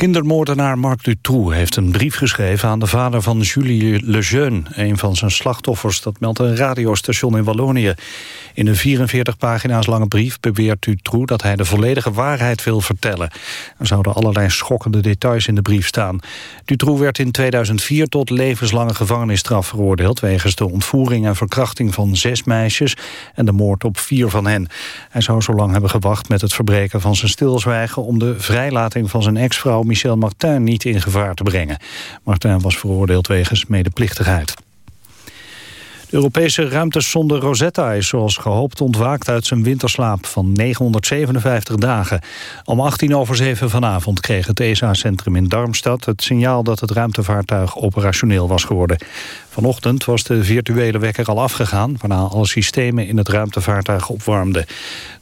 Kindermoordenaar Marc Dutroux heeft een brief geschreven aan de vader van Julie Lejeune, een van zijn slachtoffers. Dat meldt een radiostation in Wallonië. In een 44 pagina's lange brief beweert Dutroux dat hij de volledige waarheid wil vertellen. Er zouden allerlei schokkende details in de brief staan. Dutroux werd in 2004 tot levenslange gevangenisstraf veroordeeld... wegens de ontvoering en verkrachting van zes meisjes... en de moord op vier van hen. Hij zou zo lang hebben gewacht met het verbreken van zijn stilzwijgen... om de vrijlating van zijn ex-vrouw Michel Martin niet in gevaar te brengen. Martin was veroordeeld wegens medeplichtigheid. De Europese ruimtesonde Rosetta is zoals gehoopt ontwaakt uit zijn winterslaap van 957 dagen. Om 18 over 7 vanavond kreeg het ESA-centrum in Darmstad het signaal dat het ruimtevaartuig operationeel was geworden. Vanochtend was de virtuele wekker al afgegaan... waarna alle systemen in het ruimtevaartuig opwarmden.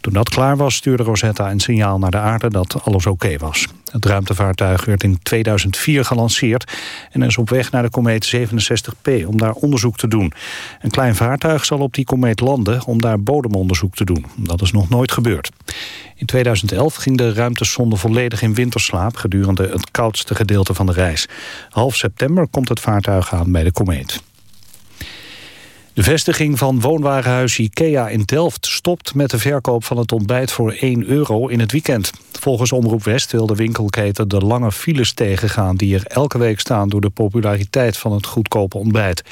Toen dat klaar was stuurde Rosetta een signaal naar de aarde dat alles oké was. Het ruimtevaartuig werd in 2004 gelanceerd... en is op weg naar de komeet 67P om daar onderzoek te doen. Een klein vaartuig zal op die komeet landen om daar bodemonderzoek te doen. Dat is nog nooit gebeurd. In 2011 ging de ruimtesonde volledig in winterslaap... gedurende het koudste gedeelte van de reis. Half september komt het vaartuig aan bij de komeet. De vestiging van woonwagenhuis IKEA in Delft stopt met de verkoop van het ontbijt voor 1 euro in het weekend. Volgens Omroep West wil de winkelketen de lange files tegengaan die er elke week staan door de populariteit van het goedkope ontbijt.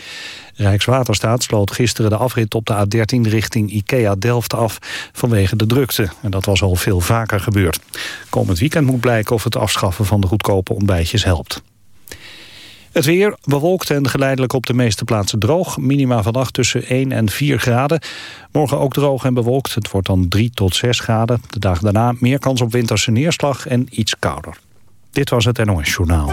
Rijkswaterstaat sloot gisteren de afrit op de A13 richting IKEA Delft af vanwege de drukte. En dat was al veel vaker gebeurd. Komend weekend moet blijken of het afschaffen van de goedkope ontbijtjes helpt. Het weer bewolkt en geleidelijk op de meeste plaatsen droog. Minima vannacht tussen 1 en 4 graden. Morgen ook droog en bewolkt. Het wordt dan 3 tot 6 graden. De dagen daarna meer kans op winterse neerslag en iets kouder. Dit was het NOS Journaal.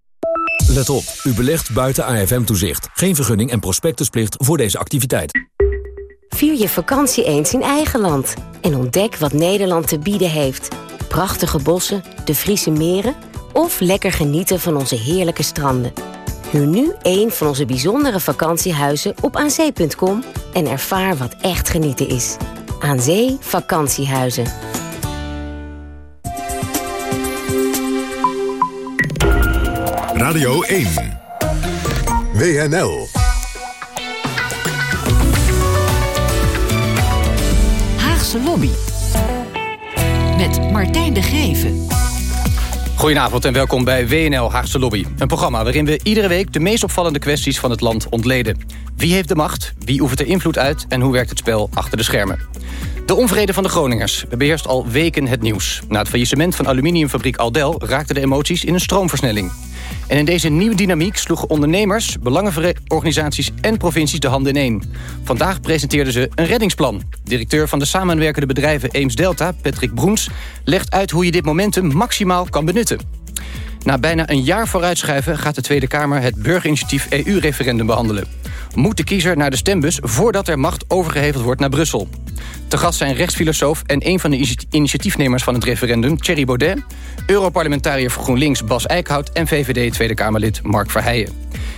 Let op, u belegt buiten AFM-toezicht. Geen vergunning en prospectusplicht voor deze activiteit. Vier je vakantie eens in eigen land. En ontdek wat Nederland te bieden heeft. Prachtige bossen, de Friese meren... of lekker genieten van onze heerlijke stranden. Huur nu een van onze bijzondere vakantiehuizen op aanzee.com... en ervaar wat echt genieten is. Aan Zee Vakantiehuizen. Radio 1. WNL. Haagse Lobby. Met Martijn de Geven. Goedenavond en welkom bij WNL Haagse Lobby. Een programma waarin we iedere week de meest opvallende kwesties van het land ontleden. Wie heeft de macht, wie oefent er invloed uit... en hoe werkt het spel achter de schermen? De onvrede van de Groningers beheerst al weken het nieuws. Na het faillissement van aluminiumfabriek Aldel... raakten de emoties in een stroomversnelling. En in deze nieuwe dynamiek sloegen ondernemers, belangenorganisaties en provincies de handen ineen. Vandaag presenteerden ze een reddingsplan. Directeur van de samenwerkende bedrijven Eems Delta, Patrick Broens, legt uit hoe je dit momentum maximaal kan benutten. Na bijna een jaar vooruitschuiven gaat de Tweede Kamer het burgerinitiatief EU-referendum behandelen. Moet de kiezer naar de stembus voordat er macht overgeheveld wordt naar Brussel? Te gast zijn rechtsfilosoof en een van de initiatiefnemers van het referendum, Thierry Baudet... Europarlementariër voor GroenLinks Bas Eickhout... en VVD Tweede Kamerlid Mark Verheijen.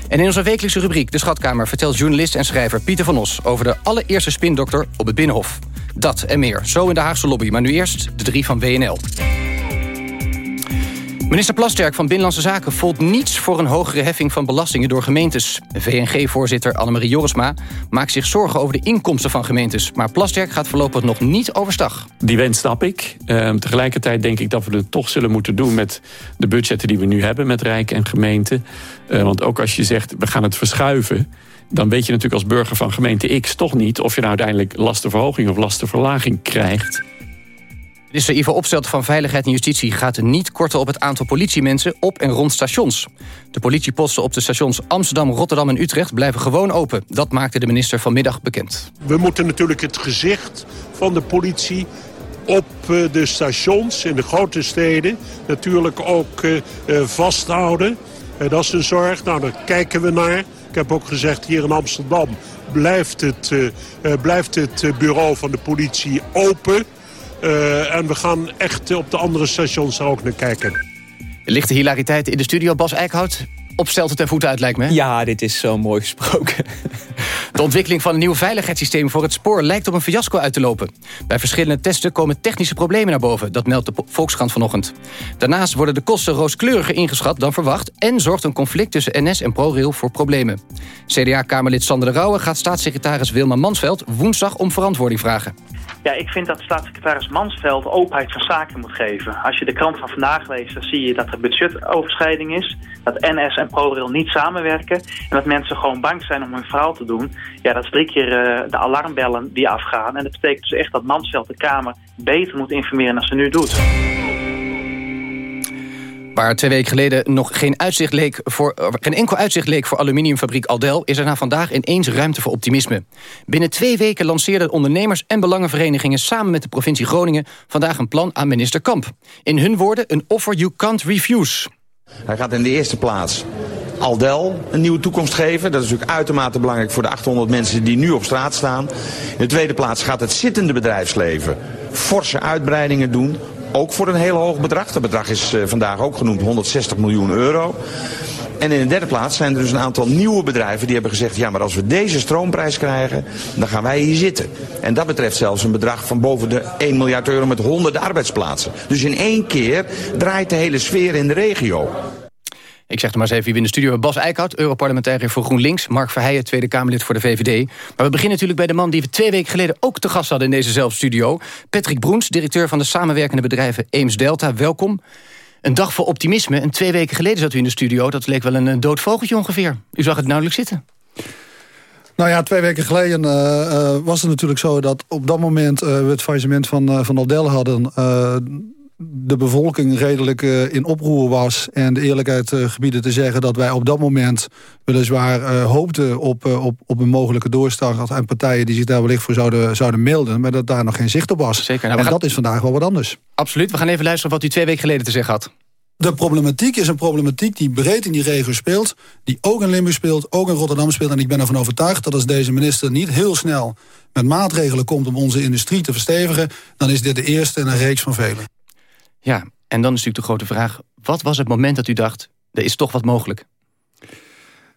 En in onze wekelijkse rubriek De Schatkamer... vertelt journalist en schrijver Pieter van Os... over de allereerste spindokter op het Binnenhof. Dat en meer, zo in de Haagse lobby. Maar nu eerst de drie van WNL. Minister Plasterk van Binnenlandse Zaken voelt niets voor een hogere heffing van belastingen door gemeentes. VNG-voorzitter Annemarie Jorisma maakt zich zorgen over de inkomsten van gemeentes. Maar Plasterk gaat voorlopig nog niet overstag. Die wens snap ik. Ehm, tegelijkertijd denk ik dat we het toch zullen moeten doen met de budgetten die we nu hebben met Rijk en gemeenten. Uh, want ook als je zegt we gaan het verschuiven dan weet je natuurlijk als burger van gemeente X toch niet... of je nou uiteindelijk lastenverhoging of lastenverlaging krijgt. Minister Ivo Opstelten van Veiligheid en Justitie gaat niet korten op het aantal politiemensen op en rond stations. De politieposten op de stations Amsterdam, Rotterdam en Utrecht blijven gewoon open. Dat maakte de minister vanmiddag bekend. We moeten natuurlijk het gezicht van de politie op eh, de stations in de grote steden natuurlijk ook eh, eh, vasthouden. Dat is een zorg, nou daar kijken we naar. Ik heb ook gezegd hier in Amsterdam blijft het, blijft het bureau van de politie open... Uh, en we gaan echt op de andere stations er ook naar kijken. Lichte hilariteit in de studio, Bas Eickhout opstelt het ten voeten uit, lijkt me. Ja, dit is zo mooi gesproken. De ontwikkeling van een nieuw veiligheidssysteem voor het spoor... lijkt op een fiasco uit te lopen. Bij verschillende testen komen technische problemen naar boven. Dat meldt de Volkskrant vanochtend. Daarnaast worden de kosten rooskleuriger ingeschat dan verwacht... en zorgt een conflict tussen NS en ProRail voor problemen. CDA-Kamerlid Sander de Rauwe gaat staatssecretaris Wilma Mansveld... woensdag om verantwoording vragen. Ja, ik vind dat staatssecretaris Mansveld openheid van zaken moet geven. Als je de krant van vandaag leest, dan zie je dat er budgetoverschrijding is. Dat NS en ProRail niet samenwerken. En dat mensen gewoon bang zijn om hun verhaal te doen. Ja, dat is drie keer uh, de alarmbellen die afgaan. En dat betekent dus echt dat Mansveld de Kamer beter moet informeren dan ze nu doet. Waar twee weken geleden nog geen, uitzicht leek voor, eh, geen enkel uitzicht leek voor aluminiumfabriek Aldel... is er na vandaag ineens ruimte voor optimisme. Binnen twee weken lanceerden ondernemers en belangenverenigingen... samen met de provincie Groningen vandaag een plan aan minister Kamp. In hun woorden een offer you can't refuse. Hij gaat in de eerste plaats Aldel een nieuwe toekomst geven. Dat is natuurlijk uitermate belangrijk voor de 800 mensen die nu op straat staan. In de tweede plaats gaat het zittende bedrijfsleven forse uitbreidingen doen. Ook voor een heel hoog bedrag. Dat bedrag is uh, vandaag ook genoemd 160 miljoen euro. En in de derde plaats zijn er dus een aantal nieuwe bedrijven die hebben gezegd... ja, maar als we deze stroomprijs krijgen, dan gaan wij hier zitten. En dat betreft zelfs een bedrag van boven de 1 miljard euro met honderden arbeidsplaatsen. Dus in één keer draait de hele sfeer in de regio. Ik zeg er maar eens even wie in de studio. Bas Eickhout, Europarlementariër voor GroenLinks. Mark Verheijen, Tweede Kamerlid voor de VVD. Maar we beginnen natuurlijk bij de man die we twee weken geleden... ook te gast hadden in dezezelfde studio. Patrick Broens, directeur van de samenwerkende bedrijven Eems Delta. Welkom. Een dag voor optimisme. En twee weken geleden zat u in de studio. Dat leek wel een dood vogeltje ongeveer. U zag het nauwelijks zitten. Nou ja, twee weken geleden uh, uh, was het natuurlijk zo dat op dat moment uh, we het faillissement van, van Aldel hadden de bevolking redelijk uh, in oproer was... en de eerlijkheid uh, gebieden te zeggen dat wij op dat moment... weliswaar uh, hoopten op, op, op een mogelijke doorstart... en partijen die zich daar wellicht voor zouden, zouden melden... maar dat daar nog geen zicht op was. Zeker. Nou, en dat is vandaag wel wat anders. Absoluut. We gaan even luisteren wat u twee weken geleden te zeggen had. De problematiek is een problematiek die breed in die regio speelt... die ook in Limburg speelt, ook in Rotterdam speelt. En ik ben ervan overtuigd dat als deze minister niet heel snel... met maatregelen komt om onze industrie te verstevigen... dan is dit de eerste in een reeks van velen. Ja, en dan is natuurlijk de grote vraag... wat was het moment dat u dacht, er is toch wat mogelijk?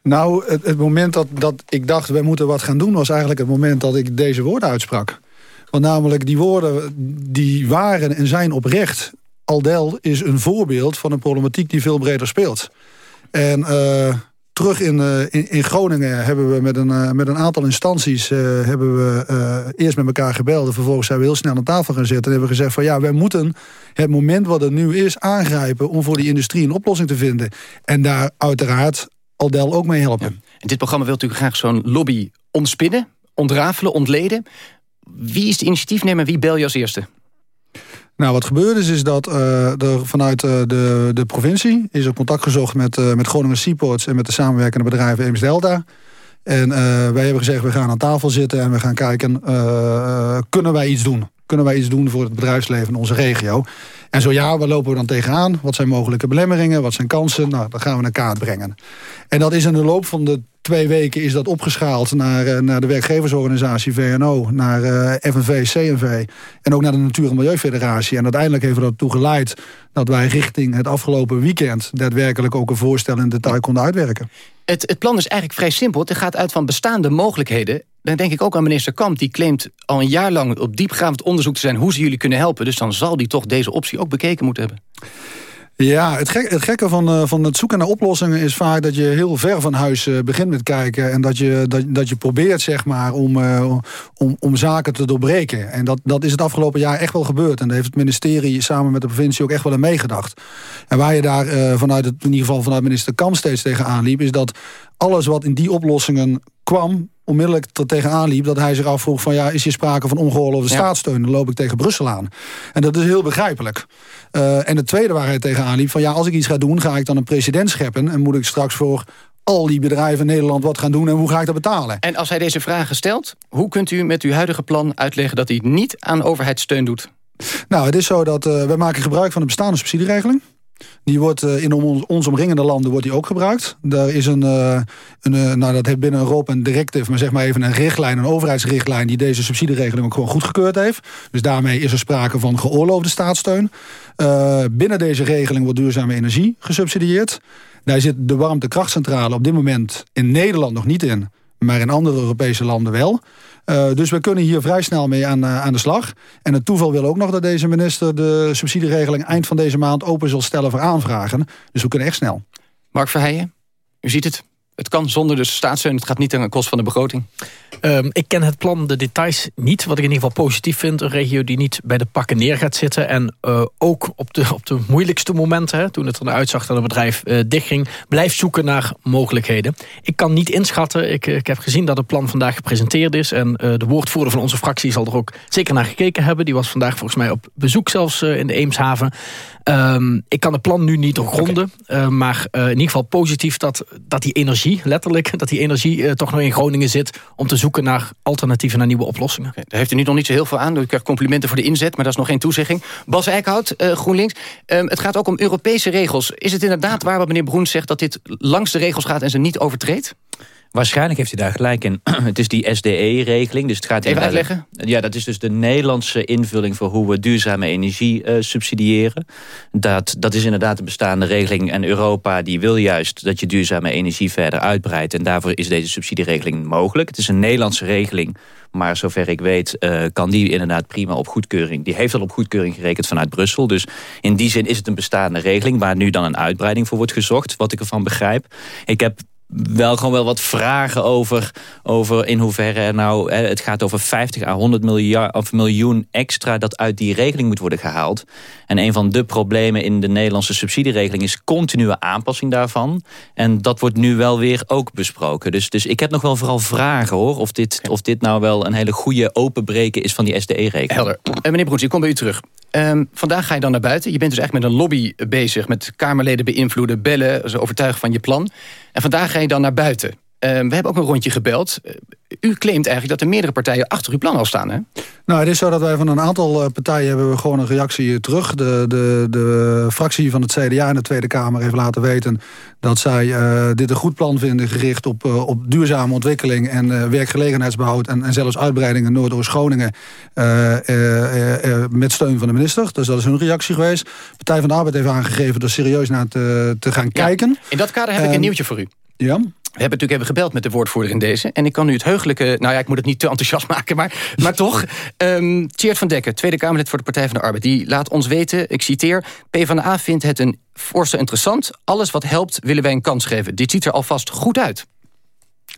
Nou, het, het moment dat, dat ik dacht, wij moeten wat gaan doen... was eigenlijk het moment dat ik deze woorden uitsprak. Want namelijk, die woorden die waren en zijn oprecht. Aldel is een voorbeeld van een problematiek die veel breder speelt. En... Uh, terug in, uh, in, in, Groningen hebben we met een, uh, met een aantal instanties... Uh, hebben we eerst met elkaar gebeld. En vervolgens zijn we heel snel aan tafel gaan zitten. En hebben we gezegd van ja, wij moeten het moment wat er nu is aangrijpen... om voor die industrie een oplossing te vinden. En daar uiteraard Aldel ook mee helpen. En dit programma wil natuurlijk graag zo'n lobby ontspinnen, ontrafelen, ontleden. Wie is de initiatiefnemer, wie bel je als eerste? Nou, wat gebeurd is, is dat uh, er vanuit uh, de, de provincie... is er contact gezocht met, uh, met Groningen Seaports... en met de samenwerkende bedrijven Eems Delta. En wij hebben gezegd, we gaan aan tafel zitten... en we gaan kijken, kunnen wij iets doen? Kunnen wij iets doen voor het bedrijfsleven in onze regio? En zo ja, waar lopen we dan tegenaan? Wat zijn mogelijke belemmeringen? Wat zijn kansen? Nou, dat gaan we naar kaart brengen. En dat is in de loop van de twee weken is dat opgeschaald naar, uh, naar de werkgeversorganisatie VNO, naar uh, FNV, CNV en ook naar de Natuur- en Milieufederatie. En uiteindelijk heeft dat ertoe geleid dat wij richting het afgelopen weekend daadwerkelijk ook een voorstel in detail konden uitwerken. Het, het plan is eigenlijk vrij simpel. Het gaat uit van bestaande mogelijkheden. Dan denk ik ook aan minister Kamp. Die claimt al een jaar lang op diepgaand onderzoek te zijn... hoe ze jullie kunnen helpen. Dus dan zal die toch deze optie ook bekeken moeten hebben. Ja, het, het gekke van, uh, van het zoeken naar oplossingen is vaak dat je heel ver van huis uh, begint met kijken. En dat je, dat, dat je probeert zeg maar, om, uh, om, om zaken te doorbreken. En dat, dat is het afgelopen jaar echt wel gebeurd. En daar heeft het ministerie samen met de provincie ook echt wel aan meegedacht. En waar je daar vanuit het, in ieder geval vanuit minister Kam steeds tegenaan liep, is dat alles wat in die oplossingen kwam, onmiddellijk er tegenaan liep... dat hij zich afvroeg van ja, is hier sprake van ongeoorloofde ja. staatssteun? Dan loop ik tegen Brussel aan. En dat is heel begrijpelijk. Uh, en het tweede waar hij tegenaan liep... van ja, als ik iets ga doen, ga ik dan een president scheppen... en moet ik straks voor al die bedrijven in Nederland wat gaan doen... en hoe ga ik dat betalen? En als hij deze vragen stelt... hoe kunt u met uw huidige plan uitleggen... dat hij niet aan overheidssteun doet? Nou, het is zo dat uh, wij maken gebruik van de bestaande subsidieregeling. Die wordt uh, in ons, omringende landen wordt die ook gebruikt. Daar is een, uh, een uh, nou dat heeft binnen Europa een directive, maar zeg maar even een richtlijn, een overheidsrichtlijn die deze subsidieregeling ook gewoon goedgekeurd heeft. Dus daarmee is er sprake van geoorloofde staatssteun. binnen deze regeling wordt duurzame energie gesubsidieerd. Daar zit de warmtekrachtcentrale op dit moment in Nederland nog niet in, maar in andere Europese landen wel. Uh, dus we kunnen hier vrij snel mee aan, uh, aan de slag. En het toeval wil ook nog dat deze minister de subsidieregeling eind van deze maand open zal stellen voor aanvragen. Dus we kunnen echt snel. Mark Verheijen, u ziet het. Het kan zonder dus staatssteun. Het gaat niet ten koste van de begroting. Um, ik ken het plan, de details niet. Wat ik in ieder geval positief vind. Een regio die niet bij de pakken neer gaat zitten. En uh, ook op de, op de moeilijkste momenten. Hè, toen het er uitzag dat het bedrijf uh, dichtging. Blijft zoeken naar mogelijkheden. Ik kan niet inschatten. Ik, ik heb gezien dat het plan vandaag gepresenteerd is. En uh, de woordvoerder van onze fractie zal er ook zeker naar gekeken hebben. Die was vandaag volgens mij op bezoek zelfs in de Eemshaven. Um, ik kan het plan nu niet doorgronden. Okay. maar in ieder geval positief dat, dat die energie, letterlijk... dat die energie toch nog in Groningen zit om te zoeken naar alternatieven, naar nieuwe oplossingen. Daar heeft u nu nog niet zo heel veel aan. U krijgt complimenten voor de inzet, maar dat is nog geen toezegging. Bas Eickhout, uh, GroenLinks. Um, het gaat ook om Europese regels. Is het inderdaad waar wat meneer Broen zegt... dat dit langs de regels gaat en ze niet overtreedt? Waarschijnlijk heeft hij daar gelijk in. het is die SDE-regeling. Dus het gaat Even uitleggen? Ja, dat is dus de Nederlandse invulling... voor hoe we duurzame energie uh, subsidiëren. Dat, dat is inderdaad de bestaande regeling. En Europa die wil juist dat je duurzame energie verder uitbreidt. En daarvoor is deze subsidieregeling mogelijk. Het is een Nederlandse regeling... Maar zover ik weet uh, kan die inderdaad prima op goedkeuring. Die heeft al op goedkeuring gerekend vanuit Brussel. Dus in die zin is het een bestaande regeling... waar nu dan een uitbreiding voor wordt gezocht, wat ik ervan begrijp. Ik heb wel gewoon wel wat vragen over, over in hoeverre er nou... Het gaat over 50 à 100 miljard, of miljoen extra dat uit die regeling moet worden gehaald. En een van de problemen in de Nederlandse subsidieregeling... is continue aanpassing daarvan. En dat wordt nu wel weer ook besproken. Dus, dus ik heb nog wel vooral vragen hoor... of dit, of dit nou wel een hele goede openbreken is van die SDE-regeling. Helder. En meneer Broens, ik kom bij u terug. Um, vandaag ga je dan naar buiten. Je bent dus echt met een lobby bezig. Met Kamerleden beïnvloeden, bellen, ze overtuigen van je plan. En vandaag ga je dan naar buiten. Um, we hebben ook een rondje gebeld. Uh, u claimt eigenlijk dat er meerdere partijen achter uw plan al staan, hè? Nou, het is zo dat wij van een aantal uh, partijen hebben we gewoon een reactie terug. De, de, de fractie van het CDA in de Tweede Kamer heeft laten weten... dat zij uh, dit een goed plan vinden gericht op, uh, op duurzame ontwikkeling... en werkgelegenheidsbehoud en, en zelfs uitbreiding in Noordoost-Groningen... met steun van de minister. Dus dat is hun reactie geweest. Partij van de Arbeid heeft aangegeven er serieus naar te, te gaan ja, kijken. In dat kader heb ik een nieuwtje voor u. Ja? We hebben natuurlijk even gebeld met de woordvoerder in deze. En ik kan nu het heugelijke... Nou ja, ik moet het niet te enthousiast maken, maar, maar toch. Um, Tjeerd van Dekker, Tweede Kamerlid voor de Partij van de Arbeid... die laat ons weten, ik citeer... PvdA vindt het een voorstel interessant. Alles wat helpt willen wij een kans geven. Dit ziet er alvast goed uit.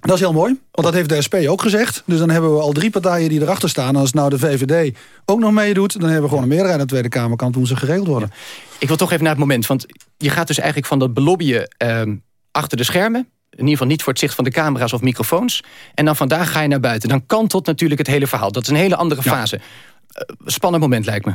Dat is heel mooi, want dat heeft de SP ook gezegd. Dus dan hebben we al drie partijen die erachter staan. En als nou de VVD ook nog meedoet... dan hebben we gewoon een meerderheid aan de Tweede Kamer. Kan toen ze geregeld worden. Ja. Ik wil toch even naar het moment. Want je gaat dus eigenlijk van dat belobbyen um, achter de schermen in ieder geval niet voor het zicht van de camera's of microfoons. En dan vandaag ga je naar buiten. Dan kantelt natuurlijk het hele verhaal. Dat is een hele andere fase. Ja. Spannend moment lijkt me.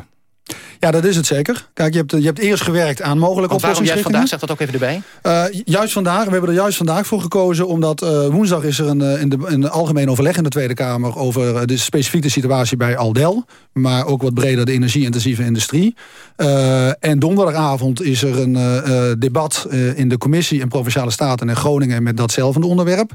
Ja, dat is het zeker. Kijk, je hebt, je hebt eerst gewerkt aan mogelijke oplossingsrichtingen. vandaag, zeg dat ook even erbij. Uh, juist vandaag, we hebben er juist vandaag voor gekozen... omdat uh, woensdag is er een, in, de, een algemeen overleg in de Tweede Kamer... over de specifieke situatie bij Aldel. Maar ook wat breder de energie-intensieve industrie. Uh, en donderdagavond is er een debat in de commissie... in Provinciale Staten en Groningen met datzelfde onderwerp.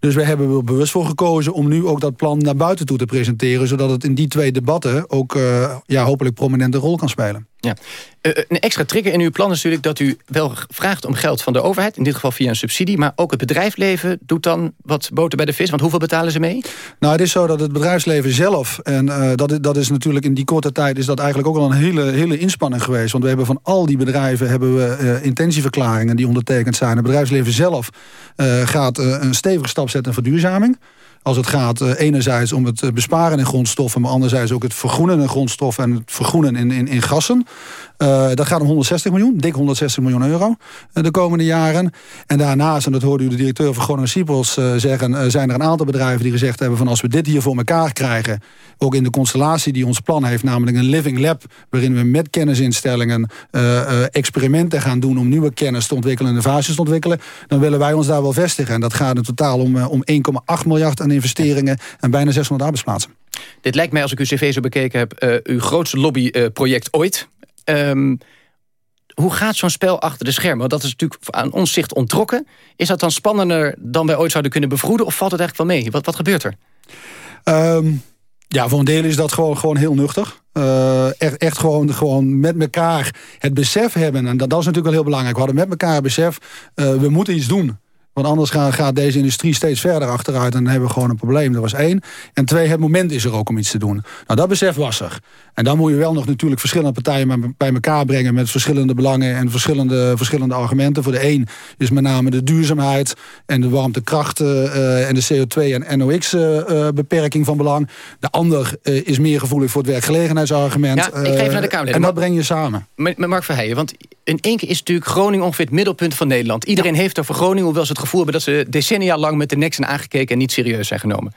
Dus we hebben er bewust voor gekozen om nu ook dat plan naar buiten toe te presenteren... zodat het in die twee debatten ook ja, hopelijk prominent een rol kan spelen. Ja. Uh, een extra trigger in uw plan is natuurlijk dat u wel vraagt om geld van de overheid. In dit geval via een subsidie. Maar ook het bedrijfsleven doet dan wat boter bij de vis. Want hoeveel betalen ze mee? Nou, het is zo dat het bedrijfsleven zelf... en uh, dat, dat is natuurlijk in die korte tijd... is dat eigenlijk ook al een hele, hele inspanning geweest. Want we hebben van al die bedrijven hebben we uh, intentieverklaringen die ondertekend zijn. Het bedrijfsleven zelf gaat een stevige stap zetten in verduurzaming als het gaat uh, enerzijds om het besparen in grondstoffen... maar anderzijds ook het vergroenen in grondstoffen... en het vergroenen in, in, in gassen. Uh, dat gaat om 160 miljoen, dik 160 miljoen euro de komende jaren. En daarnaast, en dat hoorde u de directeur van Groningen Siepels zeggen... zijn er een aantal bedrijven die gezegd hebben van als we dit hier voor elkaar krijgen... ook in de constellatie die ons plan heeft, namelijk een living lab... waarin we met kennisinstellingen experimenten gaan doen... om nieuwe kennis te ontwikkelen en innovaties te ontwikkelen... dan willen wij ons daar wel vestigen. En dat gaat in totaal om, om 1,8 miljard aan investeringen... en bijna 600 arbeidsplaatsen. Dit lijkt mij, als ik uw cv zo bekeken heb... uw grootste lobbyproject ooit... Um, hoe gaat zo'n spel achter de schermen? Want dat is natuurlijk aan ons zicht ontrokken. Is dat dan spannender dan wij ooit zouden kunnen bevroeden? Of valt het eigenlijk wel mee? Wat, wat gebeurt er? Um, ja, voor een deel is dat gewoon, gewoon heel nuchter. Uh, echt, echt gewoon, gewoon met elkaar het besef hebben. En dat, dat is natuurlijk wel heel belangrijk. We hadden met elkaar het besef, uh, we moeten iets doen. Want anders gaat, gaat, deze industrie steeds verder achteruit... en dan hebben we gewoon een probleem. Dat was één. En twee, het moment is er ook om iets te doen. Nou, dat besef was er. En dan moet je wel nog natuurlijk verschillende partijen bij elkaar brengen... met verschillende belangen en verschillende, verschillende argumenten. Voor de een is met name de duurzaamheid... en de warmtekracht uh, en de CO2 en NOx-beperking uh, van belang. De ander uh, is meer gevoelig voor het werkgelegenheidsargument. Ja, ik geef naar de Kamer. En dat breng je samen. Met, met Mark Verheijen, want in één keer is natuurlijk Groningen ongeveer het middelpunt van Nederland. Iedereen ja. heeft over Groningen, hoewel ze het gevoel hebben... dat ze decennia lang met de nek zijn aangekeken en niet serieus zijn genomen.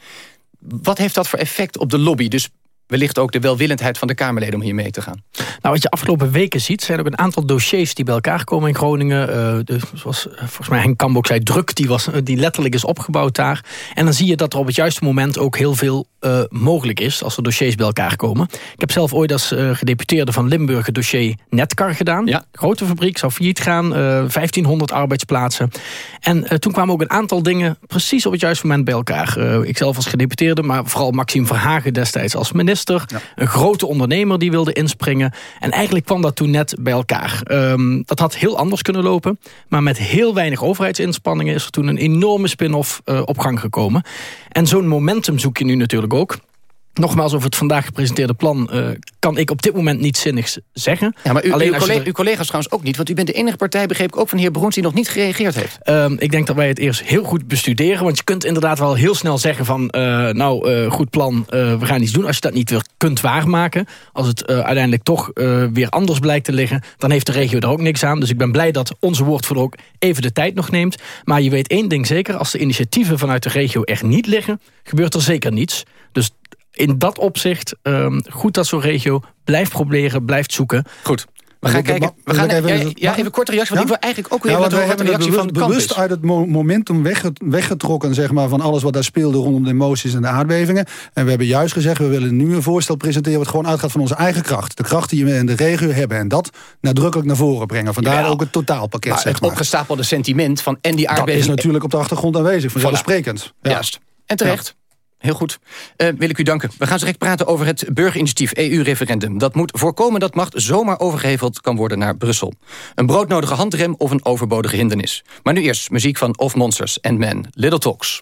Wat heeft dat voor effect op de lobby? Dus wellicht ook de welwillendheid van de Kamerleden om hier mee te gaan. Nou, wat je afgelopen weken ziet, zijn ook een aantal dossiers die bij elkaar komen in Groningen. Uh, de, zoals uh, volgens mij Henk Kambo zei, druk die, was, die letterlijk is opgebouwd daar. En dan zie je dat er op het juiste moment ook heel veel uh, mogelijk is als er dossiers bij elkaar komen. Ik heb zelf ooit als gedeputeerde van Limburg het dossier Netcar gedaan. Ja. Grote fabriek, zou failliet gaan, 1500 arbeidsplaatsen. En toen kwamen ook een aantal dingen precies op het juiste moment bij elkaar. ik zelf als gedeputeerde, maar vooral Maxime Verhagen destijds als minister ja. Een grote ondernemer die wilde inspringen. En eigenlijk kwam dat toen net bij elkaar. Um, dat had heel anders kunnen lopen. Maar met heel weinig overheidsinspanningen... is er toen een enorme spin-off uh, op gang gekomen. En zo'n momentum zoek je nu natuurlijk ook. Nogmaals, over het vandaag gepresenteerde plan uh, kan ik op dit moment niet zinnigs zeggen. Ja, maar u, Alleen uw, collega, er... uw, collega's trouwens ook niet, want u bent de enige partij, begreep ik ook van de heer Broens, die nog niet gereageerd heeft. Uh, ik denk dat wij het eerst heel goed bestuderen, want je kunt inderdaad wel heel snel zeggen van, uh, nou, goed plan, we gaan iets doen. Als je dat niet weer kunt waarmaken, als het uiteindelijk toch weer anders blijkt te liggen, dan heeft de regio er ook niks aan. Dus ik ben blij dat onze woordvoerder ook even de tijd nog neemt. Maar je weet één ding zeker, als de initiatieven vanuit de regio er niet liggen, gebeurt er zeker niets. Dus in dat opzicht um, goed dat zo'n regio blijft proberen, blijft zoeken. Goed. We gaan kijken. We gaan even, ja, ja, even korte reactie. Want ja? ik wil eigenlijk ook weer ja, wat een reactie bewust, van bewust uit het momentum weggetrokken zeg maar, van alles wat daar speelde rondom de emoties en de aardbevingen. En we hebben juist gezegd, we willen nu een voorstel presenteren wat gewoon uitgaat van onze eigen kracht. De kracht die we in de regio hebben. En dat nadrukkelijk naar voren brengen. Vandaar Jawel. ook het totaalpakket. Maar zeg maar. het opgestapelde sentiment van en die aardbeving. Dat is natuurlijk op de achtergrond aanwezig, vanzelfsprekend. Ja. Juist. En terecht. Heel goed. Uh, wil ik u danken. We gaan direct praten over het burgerinitiatief EU-referendum. Dat moet voorkomen dat macht zomaar overgeheveld kan worden naar Brussel. Een broodnodige handrem of een overbodige hindernis. Maar nu eerst muziek van Of Monsters and Men. Little Talks.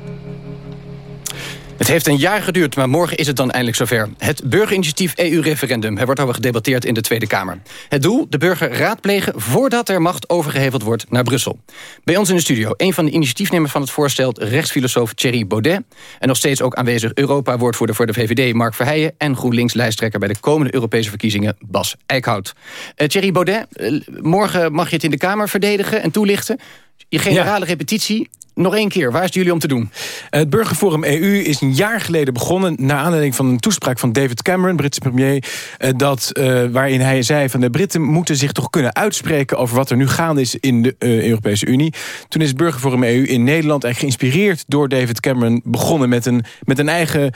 Het heeft een jaar geduurd, maar morgen is het dan eindelijk zover. Het burgerinitiatief EU-referendum. Er wordt over gedebatteerd in de Tweede Kamer. Het doel, de burger raadplegen voordat er macht overgeheveld wordt naar Brussel. Bij ons in de studio, een van de initiatiefnemers van het voorstel... rechtsfilosoof Thierry Baudet. En nog steeds ook aanwezig Europa-woordvoerder voor de VVD Mark Verheijen... en GroenLinks-lijsttrekker bij de komende Europese verkiezingen Bas Eickhout. Uh, Thierry Baudet, uh, morgen mag je het in de Kamer verdedigen en toelichten. Je generale repetitie, nog één keer, waar is jullie om te doen? Het Burgerforum EU is een jaar geleden begonnen... naar aanleiding van een toespraak van David Cameron, Britse premier... Dat, uh, waarin hij zei van de Britten moeten zich toch kunnen uitspreken... over wat er nu gaande is in de uh, Europese Unie. Toen is het Burgerforum EU in Nederland... en geïnspireerd door David Cameron begonnen met een, met een eigen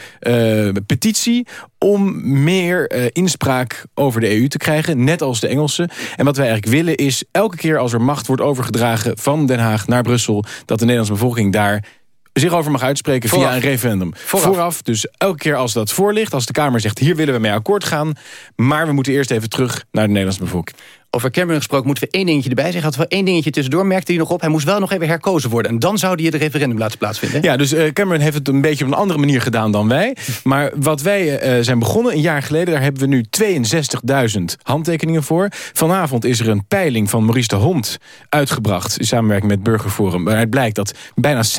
petitie... om meer inspraak over de EU te krijgen, net als de Engelsen. En wat wij eigenlijk willen is elke keer als er macht wordt overgedragen... van Den Haag naar Brussel, dat de Nederlandse bevolking daar zich over mag uitspreken Vooraf. via een referendum. Vooraf. Vooraf. Dus elke keer als dat voor ligt, als de Kamer zegt... hier willen we mee akkoord gaan, maar we moeten eerst even terug naar de Nederlandse bevolking. Over Cameron gesproken moeten we één dingetje erbij zeggen. Had wel één dingetje tussendoor, merkte hij nog op. Hij moest wel nog even herkozen worden. En dan zou hij het referendum laten plaatsvinden. Ja, dus uh, Cameron heeft het een beetje op een andere manier gedaan dan wij. Maar wat wij uh, zijn begonnen een jaar geleden... daar hebben we nu 62.000 handtekeningen voor. Vanavond is er een peiling van Maurice de Hond uitgebracht... in samenwerking met Burgerforum. Waaruit blijkt dat bijna 60%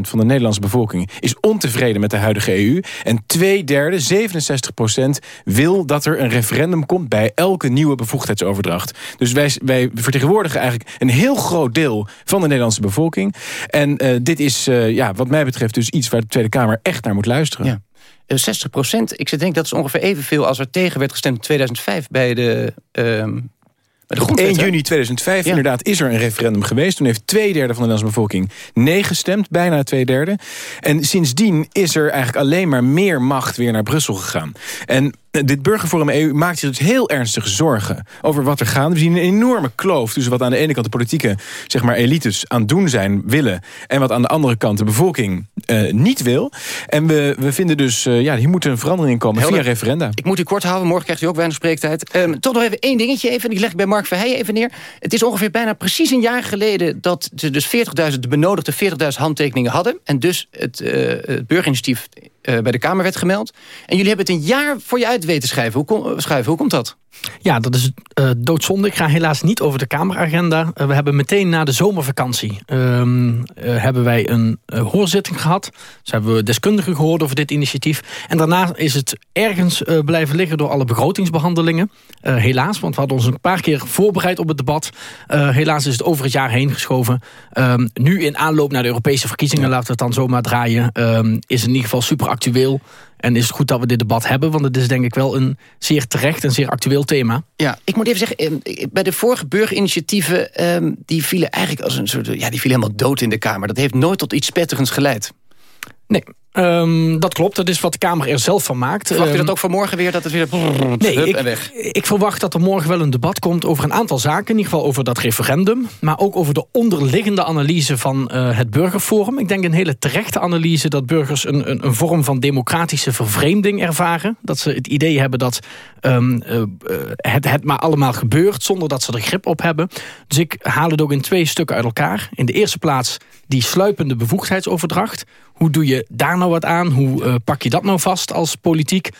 van de Nederlandse bevolking... is ontevreden met de huidige EU. En twee derde, 67%, wil dat er een referendum komt... bij elke nieuwe bevoegdheidsoverdracht. Dus wij, wij vertegenwoordigen eigenlijk een heel groot deel van de Nederlandse bevolking. En uh, dit is uh, ja, wat mij betreft dus iets waar de Tweede Kamer echt naar moet luisteren. Ja. 60 procent, ik denk dat is ongeveer evenveel als er tegen werd gestemd in 2005 bij de... Uh, op 1 juni 2005 ja. inderdaad is er een referendum geweest. Toen heeft twee derde van de Nederlandse bevolking nee gestemd. Bijna twee derde. En sindsdien is er eigenlijk alleen maar meer macht weer naar Brussel gegaan. En dit burgerforum EU maakt zich dus heel ernstige zorgen over wat er gaat. We zien een enorme kloof tussen wat aan de ene kant de politieke zeg maar, elites aan het doen zijn, willen... en wat aan de andere kant de bevolking uh, niet wil. En we, we vinden dus, uh, ja, hier moet een verandering in komen Helder. via referenda. Ik moet u kort houden, morgen krijgt u ook weinig spreektijd. Um, toch nog even één dingetje, even, die leg ik bij Mark Verheijen even neer. Het is ongeveer bijna precies een jaar geleden... dat ze dus 40.000, de benodigde 40.000 handtekeningen hadden... en dus het, uh, het burgerinitiatief bij de Kamer werd gemeld. En jullie hebben het een jaar voor je uit weten schrijven. Hoe, kom, schuiven. Hoe komt dat? Ja, dat is uh, doodzonde. Ik ga helaas niet over de Kameragenda. Uh, we hebben meteen na de zomervakantie... Um, hebben wij een hoorzitting gehad. Dus hebben we deskundigen gehoord over dit initiatief. En daarna is het ergens blijven liggen door alle begrotingsbehandelingen. helaas, want we hadden ons een paar keer voorbereid op het debat. helaas is het over het jaar heen geschoven. Um, nu in aanloop naar de Europese verkiezingen... Ja. laten we het dan zomaar draaien... Um, is in ieder geval super actueel. En is het goed dat we dit debat hebben, want het is denk ik wel een zeer terecht en zeer actueel thema. Ja, ik moet even zeggen, bij de vorige burgerinitiatieven, um, die vielen eigenlijk als een soort, ja, die vielen helemaal dood in de Kamer. Dat heeft nooit tot iets spetterends geleid. Nee, Um, dat klopt, dat is wat de Kamer er zelf van maakt. Verwacht u Um, dat ook voor morgen weer, dat het weer... Nee, hup ik, en weg? ik verwacht dat er morgen wel een debat komt over een aantal zaken. In ieder geval over dat referendum. Maar ook over de onderliggende analyse van uh, het burgerforum. Ik denk een hele terechte analyse dat burgers een, een, een, vorm van democratische vervreemding ervaren. Dat ze het idee hebben dat um, uh, het, het maar allemaal gebeurt zonder dat ze er grip op hebben. Dus ik haal het ook in twee stukken uit elkaar. In de eerste plaats die sluipende bevoegdheidsoverdracht. Hoe doe je daar nou wat aan? Hoe uh, pak je dat nou vast als politiek?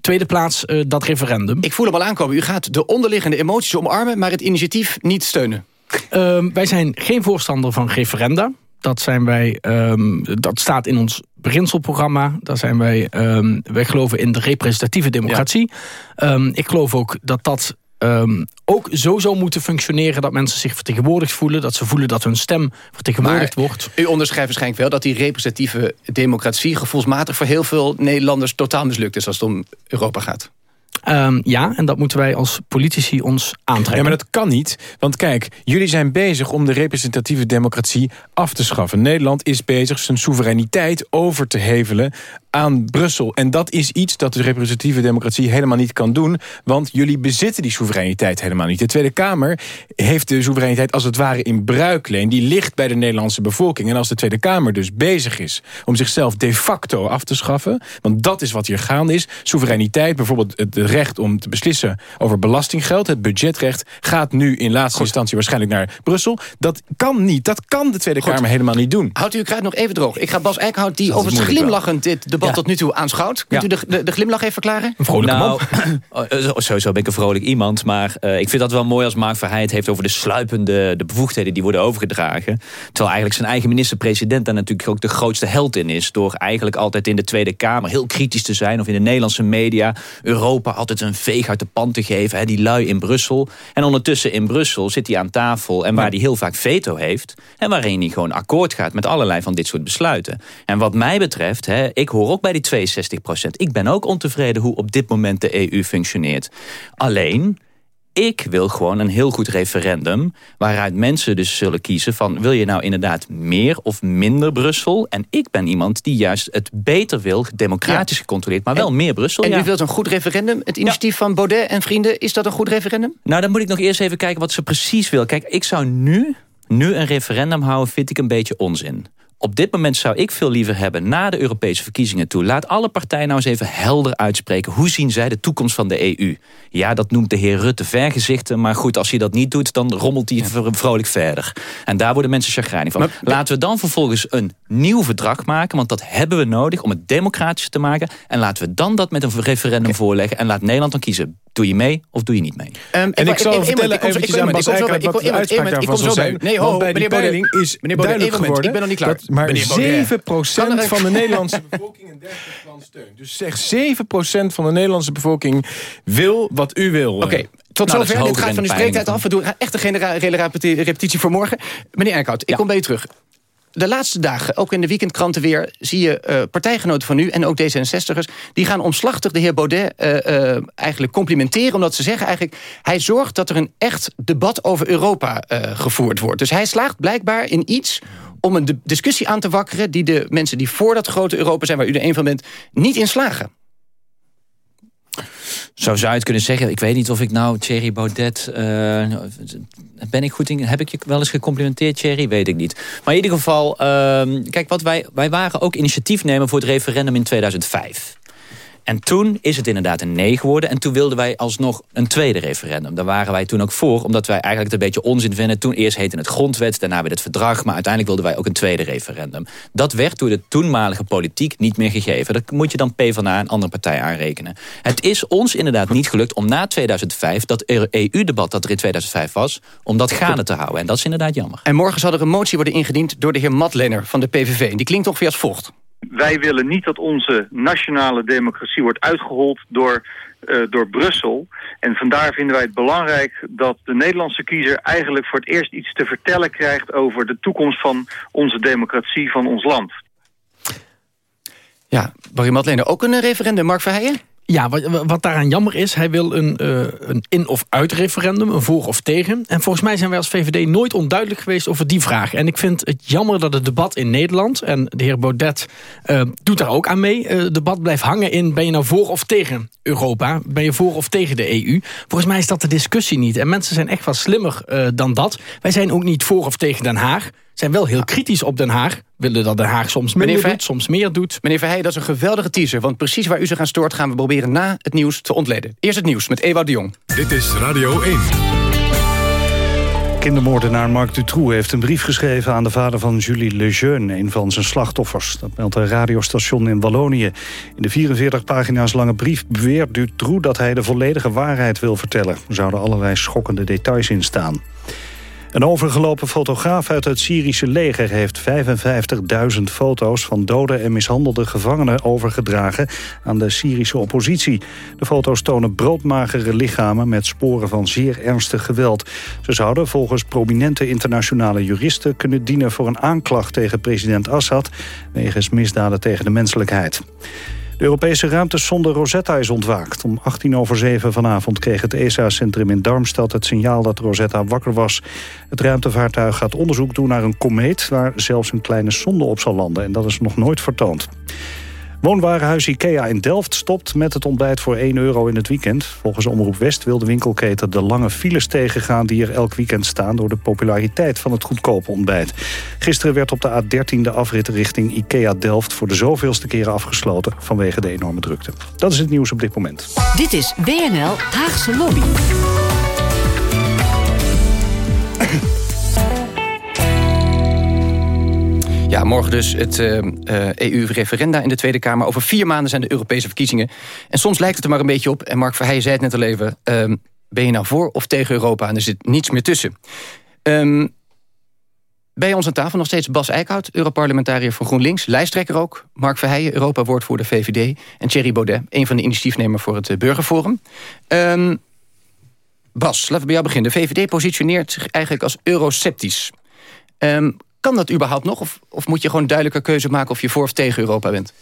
Tweede plaats uh, dat referendum. Ik voel hem al aankomen. U gaat de onderliggende emoties omarmen... maar het initiatief niet steunen. Uh, wij zijn geen voorstander van referenda. Dat, zijn wij, um, dat staat in ons beginselprogramma. Daar zijn wij, um, wij geloven in de representatieve democratie. Ja. Um, ik geloof ook dat dat Um, ook zo zou moeten functioneren dat mensen zich vertegenwoordigd voelen. Dat ze voelen dat hun stem vertegenwoordigd maar wordt. U onderschrijft waarschijnlijk wel dat die representatieve democratie... gevoelsmatig voor heel veel Nederlanders totaal mislukt is... als het om Europa gaat. Um, ja, en dat moeten wij als politici ons aantrekken. Ja, maar dat kan niet. Want kijk, jullie zijn bezig om de representatieve democratie af te schaffen. Nederland is bezig zijn soevereiniteit over te hevelen aan Brussel. En dat is iets dat de representatieve democratie helemaal niet kan doen. Want jullie bezitten die soevereiniteit helemaal niet. De Tweede Kamer heeft de soevereiniteit als het ware in bruikleen. Die ligt bij de Nederlandse bevolking. En als de Tweede Kamer dus bezig is om zichzelf de facto af te schaffen... want dat is wat hier gaande is. Soevereiniteit, bijvoorbeeld het recht om te beslissen over belastinggeld... het budgetrecht gaat nu in laatste Goed. instantie waarschijnlijk naar Brussel. Dat kan niet. Dat kan de Tweede Goed. Kamer helemaal niet doen. Houdt u uw kruid nog even droog. Ik ga Bas Eickhout, die overigens glimlachend dit debat ja. tot nu toe aanschouwt. Kunt ja. u de, de, de, glimlach even verklaren? Een vrolijke nou, Sowieso ben ik een vrolijk iemand. Maar uh, ik vind dat wel mooi als Mark Verheij het heeft over de sluipende de bevoegdheden die worden overgedragen. Terwijl eigenlijk zijn eigen minister-president daar natuurlijk ook de grootste held in is. Door eigenlijk altijd in de Tweede Kamer heel kritisch te zijn. Of in de Nederlandse media Europa altijd een veeg uit de pan te geven. Hè, die lui in Brussel. En ondertussen in Brussel zit hij aan tafel. En waar hij heel vaak veto heeft. En waarin hij gewoon akkoord gaat met allerlei van dit soort besluiten. En wat mij betreft, hè, ik hoor ook bij die 62 procent. Ik ben ook ontevreden hoe op dit moment de EU functioneert. Alleen, ik wil gewoon een heel goed referendum... waaruit mensen dus zullen kiezen van... wil je nou inderdaad meer of minder Brussel? En ik ben iemand die juist het beter wil... democratisch gecontroleerd, maar wel en, meer Brussel. En ja. u wilt een goed referendum? Het initiatief ja. van Baudet en vrienden, is dat een goed referendum? Nou, dan moet ik nog eerst even kijken wat ze precies wil. Kijk, ik zou nu, nu een referendum houden... vind ik een beetje onzin. Op dit moment zou ik veel liever hebben na de Europese verkiezingen toe. Laat alle partijen nou eens even helder uitspreken. Hoe zien zij de toekomst van de EU? Ja, dat noemt de heer Rutte vergezichten. Maar goed, als hij dat niet doet, dan rommelt hij vrolijk verder. En daar worden mensen chagrijnig van. Maar, Laten we dan vervolgens een nieuw verdrag maken. Want dat hebben we nodig om het democratisch te maken. En laten we dan dat met een referendum okay. voorleggen. En laat Nederland dan kiezen. Doe je mee of doe je niet mee? Um, en ik zal vertellen eventjes aan Bas Eickhout wat de uitspraak daarvan zal zijn. Nee, ho, bij die peiling is duidelijk geworden... Ik ben nog niet klaar. Maar 7% van de Nederlandse bevolking een dergelijk plan steunt. Dus zeg 7% van de Nederlandse bevolking wil wat u wil. Oké, okay, tot nou, zover. Dit gaat van uw spreektijd af. We doen echt een generele repetitie voor morgen. Meneer Eickhout, ik ja. kom bij u terug. De laatste dagen, ook in de weekendkranten weer... zie je uh, partijgenoten van u en ook D66'ers... die gaan omslachtig de heer Baudet uh, uh, eigenlijk complimenteren... omdat ze zeggen eigenlijk... hij zorgt dat er een echt debat over Europa gevoerd wordt. Dus hij slaagt blijkbaar in iets om een discussie aan te wakkeren... die de mensen die voor dat grote Europa zijn... waar u er een van bent, niet in slagen. Zo zou je het kunnen zeggen. Ik weet niet of ik nou Thierry Baudet... Uh, ben ik goed in, heb ik je wel eens gecomplimenteerd, Thierry? Weet ik niet. Maar in ieder geval, uh, kijk, wat wij, wij waren ook initiatiefnemer... voor het referendum in 2005. En toen is het inderdaad een nee geworden. En toen wilden wij alsnog een tweede referendum. Daar waren wij toen ook voor, omdat wij eigenlijk het een beetje onzin vinden. Toen eerst heette het grondwet, daarna werd het verdrag. Maar uiteindelijk wilden wij ook een tweede referendum. Dat werd door de toenmalige politiek niet meer gegeven. Dat moet je dan PvdA en andere partijen aanrekenen. Het is ons inderdaad niet gelukt om na 2005... dat EU-debat dat er in 2005 was, om dat gaande te houden. En dat is inderdaad jammer. En morgen zal er een motie worden ingediend door de heer Matlener van de PVV. En die klinkt ongeveer als volgt. Wij willen niet dat onze nationale democratie wordt uitgehold door, uh, door Brussel. En vandaar vinden wij het belangrijk dat de Nederlandse kiezer eigenlijk voor het eerst iets te vertellen krijgt over de toekomst van onze democratie, van ons land. Ja, Barry Madlener, ook een referendum, Mark Verheijen? Ja, wat, wat daaraan jammer is, hij wil een, uh, een in- of uit-referendum, een voor of tegen. En volgens mij zijn wij als VVD nooit onduidelijk geweest over die vraag. En ik vind het jammer dat het debat in Nederland, en de heer Baudet uh, doet daar ook aan mee, het debat blijft hangen in, ben je nou voor of tegen Europa? Ben je voor of tegen de EU? Volgens mij is dat de discussie niet. En mensen zijn echt wat slimmer dan dat. Wij zijn ook niet voor of tegen Den Haag zijn wel heel kritisch op Den Haag. Willen dat Den Haag soms minder doet, soms meer doet. Meneer Verheij, dat is een geweldige teaser. Want precies waar u zich aan stoort gaan we proberen na het nieuws te ontleden. Eerst het nieuws met Ewout de Jong. Dit is Radio 1. Kindermoordenaar Marc Dutroux heeft een brief geschreven aan de vader van Julie Lejeune, een van zijn slachtoffers. Dat meldt een radiostation in Wallonië. In de 44 pagina's lange brief beweert Dutroux dat hij de volledige waarheid wil vertellen. Er zouden allerlei schokkende details in staan. Een overgelopen fotograaf uit het Syrische leger heeft 55.000 foto's van dode en mishandelde gevangenen overgedragen aan de Syrische oppositie. De foto's tonen broodmagere lichamen met sporen van zeer ernstig geweld. Ze zouden volgens prominente internationale juristen kunnen dienen voor een aanklacht tegen president Assad wegens misdaden tegen de menselijkheid. De Europese ruimtesonde Rosetta is ontwaakt. Om 18 over 7 vanavond kreeg het ESA-centrum in Darmstad het signaal dat Rosetta wakker was. Het ruimtevaartuig gaat onderzoek doen naar een komeet... waar zelfs een kleine sonde op zal landen. En dat is nog nooit vertoond. Woonwarenhuis IKEA in Delft stopt met het ontbijt voor 1 euro in het weekend. Volgens Omroep West wil de winkelketen de lange files tegengaan... die er elk weekend staan door de populariteit van het goedkope ontbijt. Gisteren werd op de A13 de afrit richting IKEA Delft... voor de zoveelste keren afgesloten vanwege de enorme drukte. Dat is het nieuws op dit moment. Dit is WNL Haagse Lobby. Ja, morgen dus het uh, uh, EU-referenda in de Tweede Kamer. Over vier maanden zijn de Europese verkiezingen. En soms lijkt het er maar een beetje op. En Mark Verheijen zei het net al even. Uh, ben je nou voor of tegen Europa? En er zit niets meer tussen. Um, bij ons aan tafel nog steeds Bas Eickhout, Europarlementariër voor GroenLinks. Lijsttrekker ook. Mark Verheijen, Europa-woordvoerder VVD. En Thierry Baudet, een van de initiatiefnemers voor het Burgerforum. Um, Bas, laten we bij jou beginnen. De VVD positioneert zich eigenlijk als euroceptisch. Kan dat überhaupt nog? Of, moet je gewoon duidelijker keuze maken of je voor of tegen Europa bent?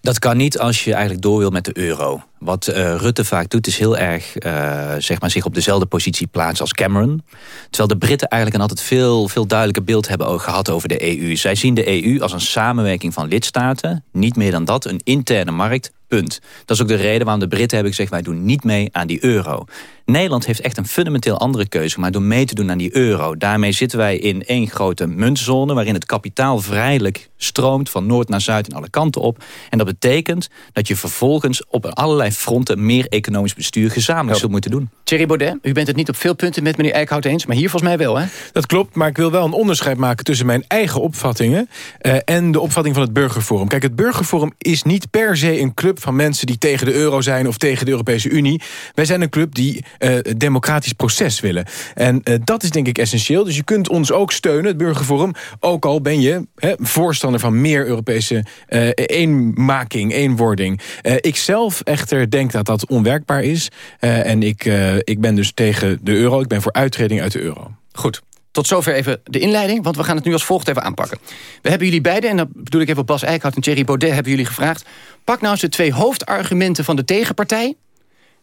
Dat kan niet als je eigenlijk door wil met de euro. Wat uh, Rutte vaak doet is heel erg uh, zeg maar zich op dezelfde positie plaatsen als Cameron. Terwijl de Britten eigenlijk een altijd veel, veel duidelijker beeld hebben gehad over de EU. Zij zien de EU als een samenwerking van lidstaten. Niet meer dan dat, een interne markt. Punt. Dat is ook de reden waarom de Britten hebben gezegd... wij doen niet mee aan die euro. Nederland heeft echt een fundamenteel andere keuze... maar door mee te doen aan die euro. Daarmee zitten wij in één grote muntzone... waarin het kapitaal vrijelijk stroomt van noord naar zuid en alle kanten op. En dat betekent dat je vervolgens op allerlei fronten... meer economisch bestuur gezamenlijk ja. zult moeten doen. Thierry Baudet, u bent het niet op veel punten met meneer Eickhout eens... maar hier volgens mij wel, hè? Dat klopt, maar ik wil wel een onderscheid maken... tussen mijn eigen opvattingen... Uh, en de opvatting van het Burgerforum. Kijk, het Burgerforum is niet per se een club van mensen die tegen de euro zijn of tegen de Europese Unie. Wij zijn een club die uh, democratisch proces willen. En uh, dat is denk ik essentieel. Dus je kunt ons ook steunen, het Burgerforum. Ook al ben je voorstander van meer Europese uh, eenmaking, eenwording. ik zelf echter denk dat dat onwerkbaar is. en ik, ik ben dus tegen de euro. Ik ben voor uittreding uit de euro. Goed. Tot zover even de inleiding, want we gaan het nu als volgt even aanpakken. We hebben jullie beiden, en dat bedoel ik even Bas Eickhout en Thierry Baudet... hebben jullie gevraagd, pak nou eens de twee hoofdargumenten van de tegenpartij...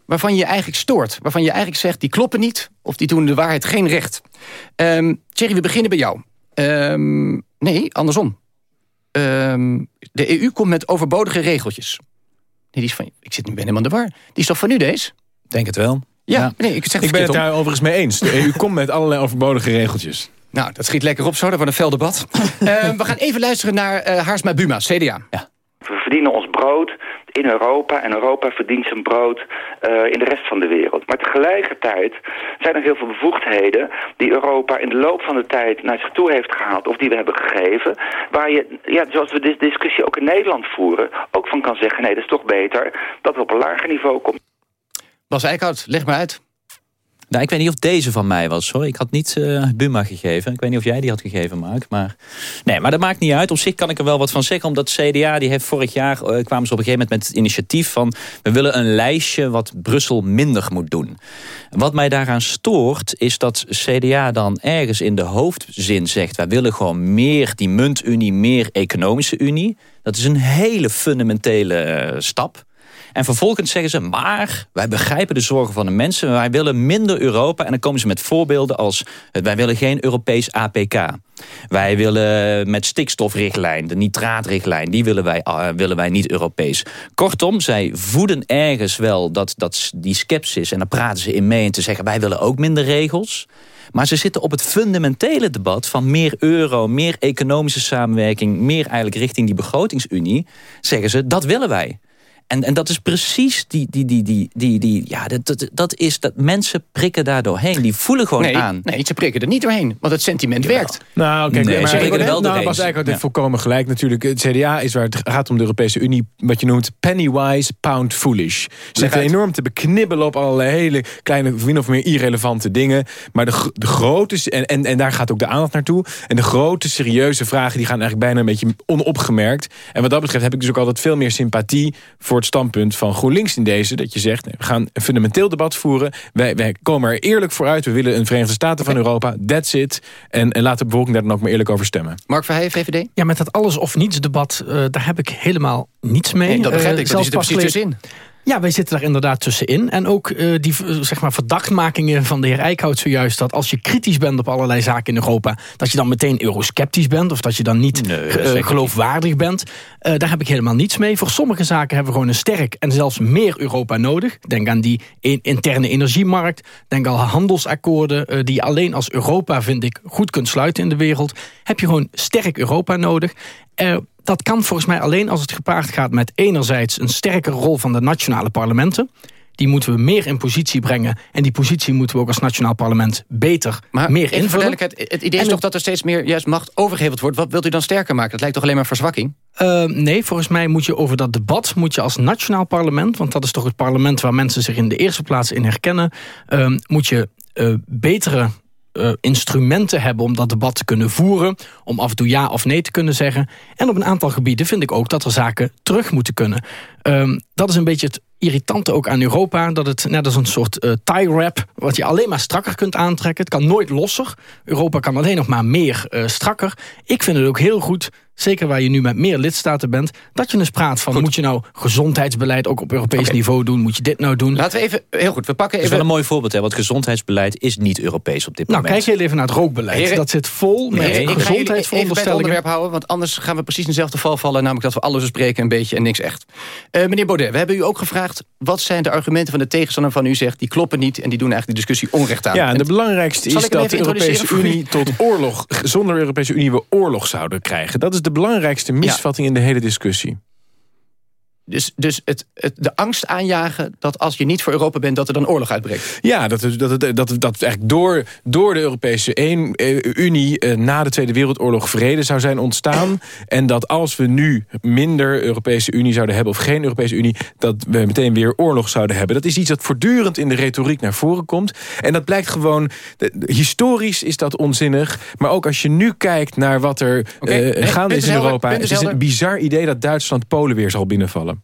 waarvan je eigenlijk stoort, waarvan je eigenlijk zegt... die kloppen niet, of die doen de waarheid geen recht. Um, Thierry, we beginnen bij jou. Um, nee, andersom. Um, de EU komt met overbodige regeltjes. Nee, die is van, ik zit nu helemaal aan de war. Die is toch van u deze? Denk het wel. Ja. Nee, ik, zeg ik ben het daar overigens mee eens. De EU komt met allerlei overbodige regeltjes. Nou, dat schiet lekker op zo, dat wordt een fel debat. uh, we gaan even luisteren naar uh, Haarsma Buma, CDA. Ja. We verdienen ons brood in Europa en Europa verdient zijn brood uh, in de rest van de wereld. Maar tegelijkertijd zijn er heel veel bevoegdheden die Europa in de loop van de tijd naar zich toe heeft gehaald of die we hebben gegeven, waar je, ja, zoals we deze discussie ook in Nederland voeren, ook van kan zeggen, nee, dat is toch beter dat we op een lager niveau komen. Bas Eickhout, leg maar uit. Nou, ik weet niet of deze van mij was hoor. Ik had niet uh, Buma gegeven. Ik weet niet of jij die had gegeven, Mark. Maar, nee, maar dat maakt niet uit. Op zich kan ik er wel wat van zeggen. Omdat CDA, die heeft vorig jaar, uh, kwamen ze op een gegeven moment met het initiatief van... we willen een lijstje wat Brussel minder moet doen. Wat mij daaraan stoort, is dat CDA dan ergens in de hoofdzin zegt... wij willen gewoon meer die muntunie, meer economische unie. Dat is een hele fundamentele uh, stap. En vervolgens zeggen ze, maar wij begrijpen de zorgen van de mensen. Wij willen minder Europa. En dan komen ze met voorbeelden als, wij willen geen Europees APK. Wij willen met stikstofrichtlijn, de nitraatrichtlijn... die willen wij, uh, willen wij niet Europees. Kortom, zij voeden ergens wel dat, dat, die sceptisch... en daar praten ze in mee en te zeggen... wij willen ook minder regels... Maar ze zitten op het fundamentele debat van meer euro, meer economische samenwerking, meer eigenlijk richting die begrotingsunie. Zeggen ze, dat willen wij. En, en dat is precies die, die, die, die, die, die ja, dat, dat, dat is dat mensen prikken daar doorheen. Die voelen gewoon nee, aan. Nee, ze prikken er niet doorheen, want het sentiment werkt. Nou, kijk, Nee, maar, ze prikken er wel nou, doorheen. Bas Eickhout heeft Ja. volkomen gelijk natuurlijk. Het CDA is waar het gaat om de Europese Unie, wat je noemt penny-wise, pound foolish. Ze uit. enorm te beknibbelen op allerlei hele kleine, min of meer irrelevante dingen. Maar de, de grote, en, en, en daar gaat ook de aandacht naartoe. En de grote, serieuze vragen, die gaan eigenlijk bijna een beetje onopgemerkt. En wat dat betreft heb ik dus ook altijd veel meer sympathie voor het standpunt van GroenLinks in deze. Dat je zegt, nee, we gaan een fundamenteel debat voeren. Wij, wij komen er eerlijk vooruit. We willen een Verenigde Staten van Europa. That's it. En, en laat de bevolking daar dan ook maar eerlijk over stemmen. Mark Verheijen, VVD? Ja, met dat alles of niets debat, eh, daar heb ik helemaal niets mee. Nee, dat begrijp ik, die zelfs zit er pas precies tussenin. Ja, wij zitten daar inderdaad tussenin. En ook eh, die eh, zeg maar, verdachtmakingen van de heer Eickhout zojuist... dat als je kritisch bent op allerlei zaken in Europa... dat je dan meteen eurosceptisch bent... of dat je dan niet Nee, eh, niet. geloofwaardig bent. Daar heb ik helemaal niets mee. Voor sommige zaken hebben we gewoon een sterk en zelfs meer Europa nodig. Denk aan die in- interne energiemarkt. Denk aan handelsakkoorden die je alleen als Europa, vind ik, goed kunt sluiten in de wereld. Heb je gewoon sterk Europa nodig. Eh, dat kan volgens mij alleen als het gepaard gaat met enerzijds een sterke rol van de nationale parlementen. Die moeten we meer in positie brengen. En die positie moeten we ook als nationaal parlement beter, Maar meer voor invullen. het idee is En toch dat er steeds meer juist macht overgeheveld wordt. Wat wilt u dan sterker maken? Dat lijkt toch alleen maar verzwakking? Uh, nee, volgens mij moet je over dat debat... moet je als nationaal parlement... want dat is toch het parlement waar mensen zich in de eerste plaats in herkennen... Uh, moet je uh, betere uh, instrumenten hebben om dat debat te kunnen voeren... om af en toe ja of nee te kunnen zeggen. En op een aantal gebieden vind ik ook dat er zaken terug moeten kunnen. Uh, dat is een beetje het irritante ook aan Europa... dat het net als een soort uh, tie-wrap... wat je alleen maar strakker kunt aantrekken. Het kan nooit losser. Europa kan alleen nog maar meer uh, strakker. Ik vind het ook heel goed zeker waar je nu met meer lidstaten bent... dat je eens praat van, goed. moet je nou gezondheidsbeleid ook op Europees okay. niveau doen? Moet je dit nou doen? Laten we even, heel goed, we pakken even... Dat is wel een mooi voorbeeld, hè, want gezondheidsbeleid is niet Europees op dit nou, moment. Nou, kijk heel even naar het rookbeleid. Heren, dat zit vol met nee, gezondheidsveronderstellingen. Ik ga het onderwerp houden, want anders gaan we precies in dezelfde val vallen... namelijk dat we alles bespreken een beetje en niks echt. Uh, meneer Baudet, we hebben u ook gevraagd... wat zijn de argumenten van de tegenstander van u zegt... die kloppen niet en die doen eigenlijk de discussie onrecht aan. Ja, en de belangrijkste is dat de Europese Unie tot oorlog... zonder Europese Unie we oorlog zouden krijgen. Dat is de belangrijkste misvatting in de hele discussie. Dus, dus het, het, de angst aanjagen dat als je niet voor Europa bent... dat er dan oorlog uitbreekt. Ja, dat, dat, dat, dat, dat eigenlijk door, door de Europese een, Unie... Eh, na de Tweede Wereldoorlog vrede zou zijn ontstaan. En dat als we nu minder Europese Unie zouden hebben... of geen Europese Unie, dat we meteen weer oorlog zouden hebben. Dat is iets dat voortdurend in de retoriek naar voren komt. En dat blijkt gewoon... Historisch is dat onzinnig. Maar ook als je nu kijkt naar wat er okay, uh, gaande is in Europa... het is een bizar idee dat Duitsland Polen weer zal binnenvallen.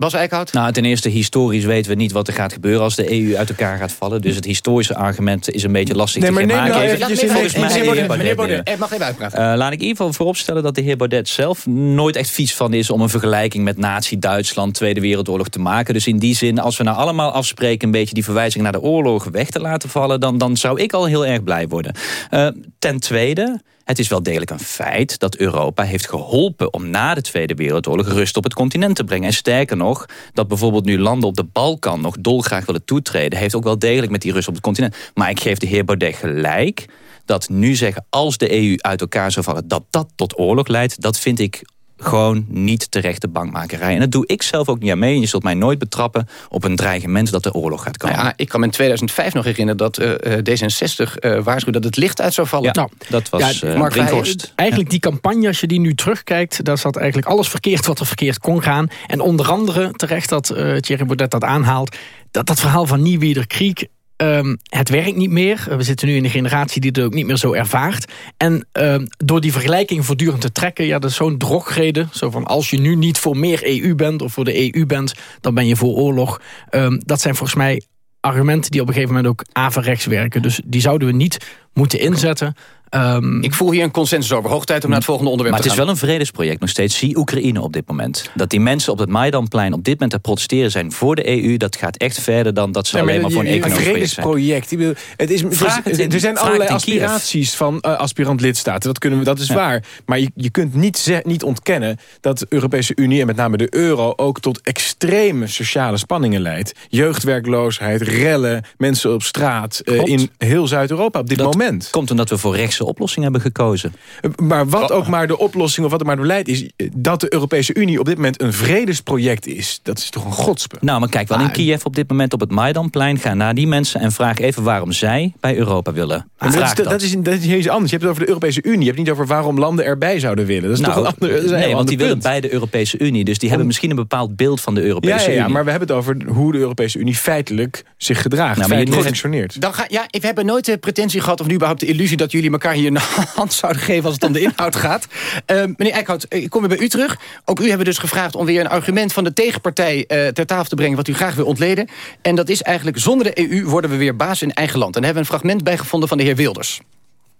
Bas Eickhout? Nou, ten eerste, historisch weten we niet wat er gaat gebeuren... als de EU uit elkaar gaat vallen. Dus het historische argument is een beetje lastig nee, te maar maken. Nee, even, volgens mij meneer Baudet, meneer Baudet, er mag even uitpraten. Uh, laat ik in ieder geval vooropstellen dat de heer Baudet zelf... nooit echt vies van is om een vergelijking met nazi-Duitsland... Tweede Wereldoorlog te maken. Dus in die zin, als we nou allemaal afspreken... een beetje die verwijzing naar de oorlog weg te laten vallen... dan, dan zou ik al heel erg blij worden. Uh, ten tweede... Het is wel degelijk een feit dat Europa heeft geholpen om na de Tweede Wereldoorlog rust op het continent te brengen. En sterker nog, dat bijvoorbeeld nu landen op de Balkan nog dolgraag willen toetreden, heeft ook wel degelijk met die rust op het continent. Maar ik geef de heer Baudet gelijk dat nu zeggen als de EU uit elkaar zou vallen, dat dat tot oorlog leidt, dat vind ik gewoon niet terechte bankmakerij. En dat doe ik zelf ook niet aan mee. En je zult mij nooit betrappen op een dreigement dat de oorlog gaat komen. Nou ja, ik kan me in 2005 nog herinneren dat uh, D66 uh, waarschuwde dat het licht uit zou vallen. Ja, nou, dat was ja, uh, Mark Brinkhorst. Eigenlijk die campagne, als je die nu terugkijkt... daar zat eigenlijk alles verkeerd wat er verkeerd kon gaan. En onder andere, terecht dat uh, Thierry Baudet dat aanhaalt... dat dat verhaal van Nieuwieder Kriek Um, het werkt niet meer. We zitten nu in een generatie die het ook niet meer zo ervaart. En um, door die vergelijking voortdurend te trekken... ja, dat is zo'n drogreden. Zo van als je nu niet voor meer EU bent of voor de EU bent... dan ben je voor oorlog. Um, dat zijn volgens mij argumenten die op een gegeven moment ook averechts werken. Dus die zouden we niet moeten inzetten. Ehm, Ik voel hier een consensus over. Hoog tijd om naar het volgende onderwerp Maar het te is gaan. wel een vredesproject nog steeds. Zie Oekraïne op dit moment. Dat die mensen op het Maidanplein op dit moment te protesteren zijn voor de EU... dat gaat echt verder dan dat ze Nee, alleen maar voor een economisch project zijn. vredesproject. Het is, Vraag het in- er zijn vraag allerlei Kiev. aspiraties van eh, aspirant lidstaten. Dat, kunnen we, dat is Ja. waar. Maar je, je kunt niet, ze- niet ontkennen dat de Europese Unie... en met name de euro ook tot extreme sociale spanningen leidt. Jeugdwerkloosheid, rellen, mensen op straat... eh, in heel Zuid-Europa op dit Dat moment. komt omdat we voor rechtse oplossingen hebben gekozen. Maar Oh. wat ook maar de oplossing of wat er maar het beleid is... eh, dat de Europese Unie op dit moment een vredesproject is... dat is toch een godspe. Nou, maar kijk wel in Kiev op dit moment op het Maidanplein. Ga naar die mensen en vraag even waarom zij bij Europa willen. Maar dat, is, dat, is, dat is iets anders. Je hebt het over de Europese Unie. Je hebt het niet over waarom landen erbij zouden willen. Dat is Nou, toch een ander, nee, want ander die willen bij de Europese Unie. Dus die hebben misschien een bepaald beeld van de Ja, Europese ja, ja, Unie. maar we hebben het over hoe de Europese Unie feitelijk zich gedraagt. Nou, maar je- feitelijk functioneert. Dan ga, ja, we hebben nooit de pretentie gehad... of nu überhaupt de illusie dat jullie elkaar hier een hand zouden geven... als het om de inhoud gaat. Eh, meneer Eickhout, ik kom weer bij u terug. Ook u hebben dus gevraagd om weer een argument van de tegenpartij... eh, ter tafel te brengen wat u graag wil ontleden. En dat is eigenlijk, zonder de EU worden we weer baas in eigen land. En daar hebben we een fragment bij gevonden van de heer Wilders.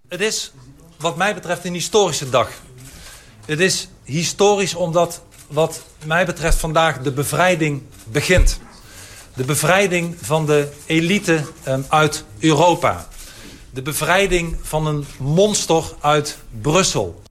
Het is wat mij betreft een historische dag. Het is historisch omdat wat mij betreft vandaag de bevrijding begint. De bevrijding van de elite ehm, uit Europa. De bevrijding van een monster uit Brussel.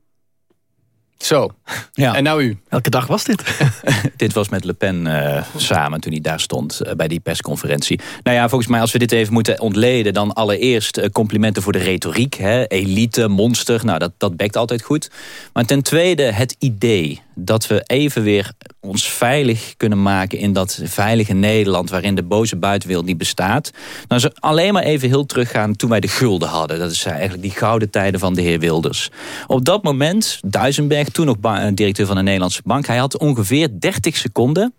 Zo. Ja. En nou u. Welke dag was dit? dit was met Le Pen eh, samen toen hij daar stond eh, bij die persconferentie. Nou ja, volgens mij als we dit even moeten ontleden... dan allereerst eh, complimenten voor de retoriek. Hè? Elite, monster, nou dat, dat bekt altijd goed. Maar ten tweede het idee dat we even weer ons veilig kunnen maken... in dat veilige Nederland waarin de boze buitenwereld niet bestaat. Nou, ze alleen maar even heel teruggaan toen wij de gulden hadden. Dat is eigenlijk die gouden tijden van de heer Wilders. Op dat moment, Duisenberg, toen nog eh, directeur van de Nederlandse Bank... hij had ongeveer 30 seconden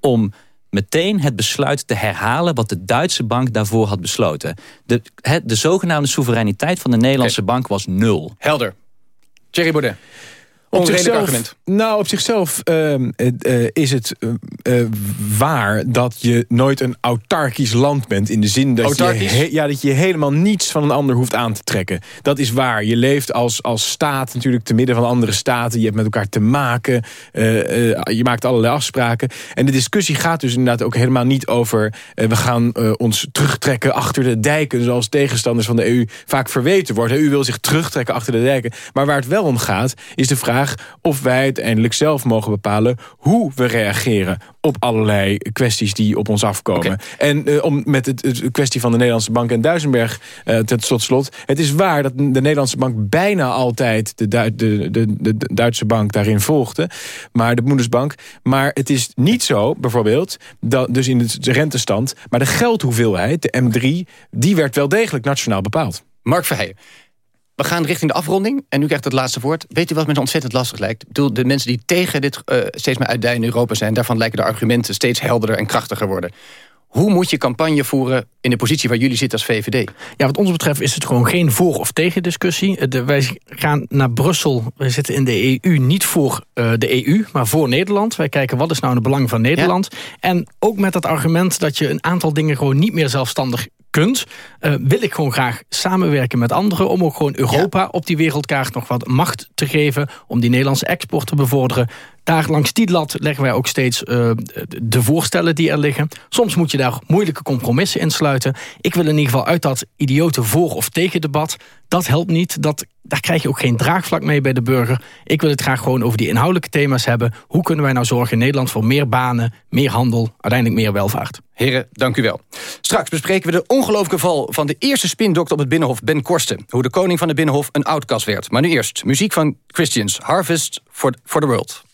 om meteen het besluit te herhalen... wat de Duitse bank daarvoor had besloten. De, de zogenaamde soevereiniteit van de Nederlandse bank was nul. Helder. Thierry Baudet. Op zichzelf, nou, op zichzelf ehm, eh, is het eh, eh, waar dat je nooit een autarkisch land bent. In de zin dat je, ja, dat je helemaal niets van een ander hoeft aan te trekken. Dat is waar. Je leeft als, als staat natuurlijk te midden van andere staten. Je hebt met elkaar te maken. je maakt allerlei afspraken. En de discussie gaat dus inderdaad ook helemaal niet over... we gaan ons terugtrekken achter de dijken... zoals tegenstanders van de EU vaak verweten wordt. De EU wil zich terugtrekken achter de dijken. Maar waar het wel om gaat, is de vraag of wij uiteindelijk zelf mogen bepalen... hoe we reageren op allerlei kwesties die op ons afkomen. En eh, om met het, het kwestie van de Nederlandse Bank en Duisenberg eh, tot, slot... het is waar dat de Nederlandse Bank bijna altijd de, Du- de, de, de, de Duitse bank daarin volgde... maar de Bundesbank. Maar het is niet zo, bijvoorbeeld, dat, dus in de rentestand... maar de geldhoeveelheid, de M3, die werd wel degelijk nationaal bepaald. Mark Verheijen. We gaan richting de afronding en u krijgt het laatste woord. Weet u wat me ontzettend lastig lijkt? Ik bedoel, de mensen die tegen dit eh, steeds meer uitdijen in Europa zijn... daarvan lijken de argumenten steeds helderder en krachtiger worden. Hoe moet je campagne voeren in de positie waar jullie zitten als VVD? Ja, wat ons betreft is het gewoon geen voor- of tegen discussie. De, wij gaan naar Brussel. Wij zitten in de EU niet voor eh, de EU, maar voor Nederland. Wij kijken wat is nou het belang van Nederland. En ook met dat argument dat je een aantal dingen gewoon niet meer zelfstandig kunt... eh, wil ik gewoon graag samenwerken met anderen... om ook gewoon Europa op die wereldkaart nog wat macht te geven... om die Nederlandse export te bevorderen. Daar langs die lat leggen wij ook steeds eh, de voorstellen die er liggen. Soms moet je daar moeilijke compromissen in sluiten. Ik wil in ieder geval uit dat idiote voor- of tegen debat. Dat helpt niet. Dat, daar krijg je ook geen draagvlak mee bij de burger. Ik wil het graag gewoon over die inhoudelijke thema's hebben. Hoe kunnen wij nou zorgen in Nederland voor meer banen, meer handel... uiteindelijk meer welvaart? Heren, dank u wel. Straks bespreken we de ongelooflijke val van de eerste spindokter op het Binnenhof, Ben Korsten. Hoe de koning van het Binnenhof een outcast werd. Maar nu eerst, muziek van Christians, Harvest for, for the World.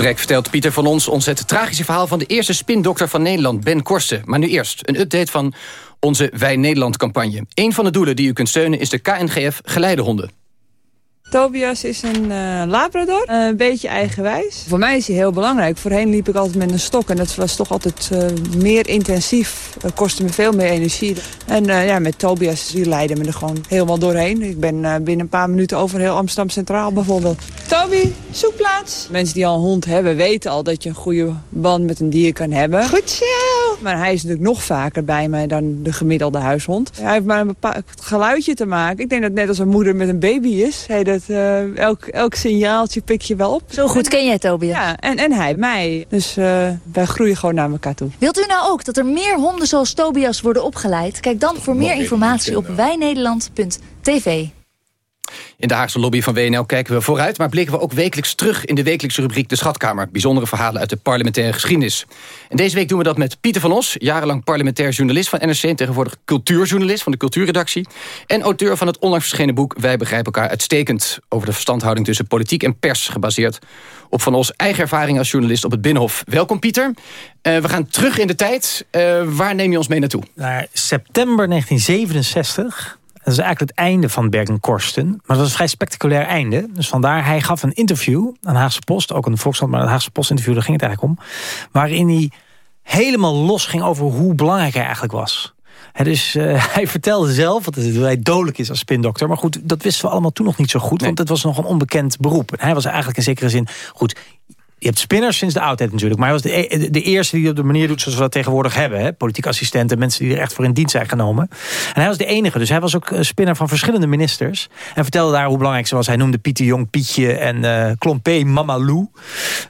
Direct vertelt Pieter van ons ons het tragische verhaal... van de eerste spindokter van Nederland, Ben Korsten. Maar nu eerst een update van onze Wij Nederland-campagne. Een van de doelen die u kunt steunen is de KNGF Geleidehonden. Tobias is een eh, labrador, een beetje eigenwijs. Voor mij is hij heel belangrijk. Voorheen liep ik altijd met een stok en dat was toch altijd eh, meer intensief. Dat kostte me veel meer energie. En eh, ja, met Tobias, die leidde me er gewoon helemaal doorheen. Ik ben eh, binnen een paar minuten over heel Amsterdam Centraal bijvoorbeeld. Toby, zoekplaats. Mensen die al een hond hebben weten al dat je een goede band met een dier kan hebben. Goed zo! Maar hij is natuurlijk nog vaker bij mij dan de gemiddelde huishond. Hij heeft maar een bepaald geluidje te maken. Ik denk dat net als een moeder met een baby is. Hij dat, eh, elk, elk signaaltje pik je wel op. Zo goed ken jij Tobias. Ja, en, en hij mij. Dus eh, wij groeien gewoon naar elkaar toe. Wilt u nou ook dat er meer honden zoals Tobias worden opgeleid? Kijk dan voor meer informatie op wijnederland.tv. In de Haagse lobby van WNL kijken we vooruit... maar blikken we ook wekelijks terug in de wekelijkse rubriek De Schatkamer. Bijzondere verhalen uit de parlementaire geschiedenis. En deze week doen we dat met Pieter van Os... jarenlang parlementair journalist van NRC... en tegenwoordig cultuurjournalist van de cultuurredactie... en auteur van het onlangs verschenen boek... Wij begrijpen elkaar uitstekend... over de verstandhouding tussen politiek en pers... gebaseerd op Van Os eigen ervaring als journalist op het Binnenhof. Welkom Pieter. Eh, we gaan terug in de tijd. Eh, waar neem je ons mee naartoe? Naar september 1967... Dat is eigenlijk het einde van Bergen-Korsten. Maar dat was een vrij spectaculair einde. Dus vandaar, hij gaf een interview aan de Haagse Post. Ook een Volkskrant, maar het Haagse Post interview, daar ging het eigenlijk om. Waarin hij helemaal los ging over hoe belangrijk hij eigenlijk was. dus uh, hij vertelde zelf dat hij dodelijk is als spindokter. Maar goed, dat wisten we allemaal toen nog niet zo goed. Want het was nog een onbekend beroep. En hij was eigenlijk in zekere zin... Goed, je hebt spinners sinds de oudheid natuurlijk. Maar hij was de, de eerste die op de manier doet zoals we dat tegenwoordig hebben. Hè? Politiek assistenten, mensen die er echt voor in dienst zijn genomen. En hij was de enige. Dus hij was ook spinner van verschillende ministers. En vertelde daar hoe belangrijk ze was. Hij noemde Pieter Jong Pietje en uh, Klompé Mamalou.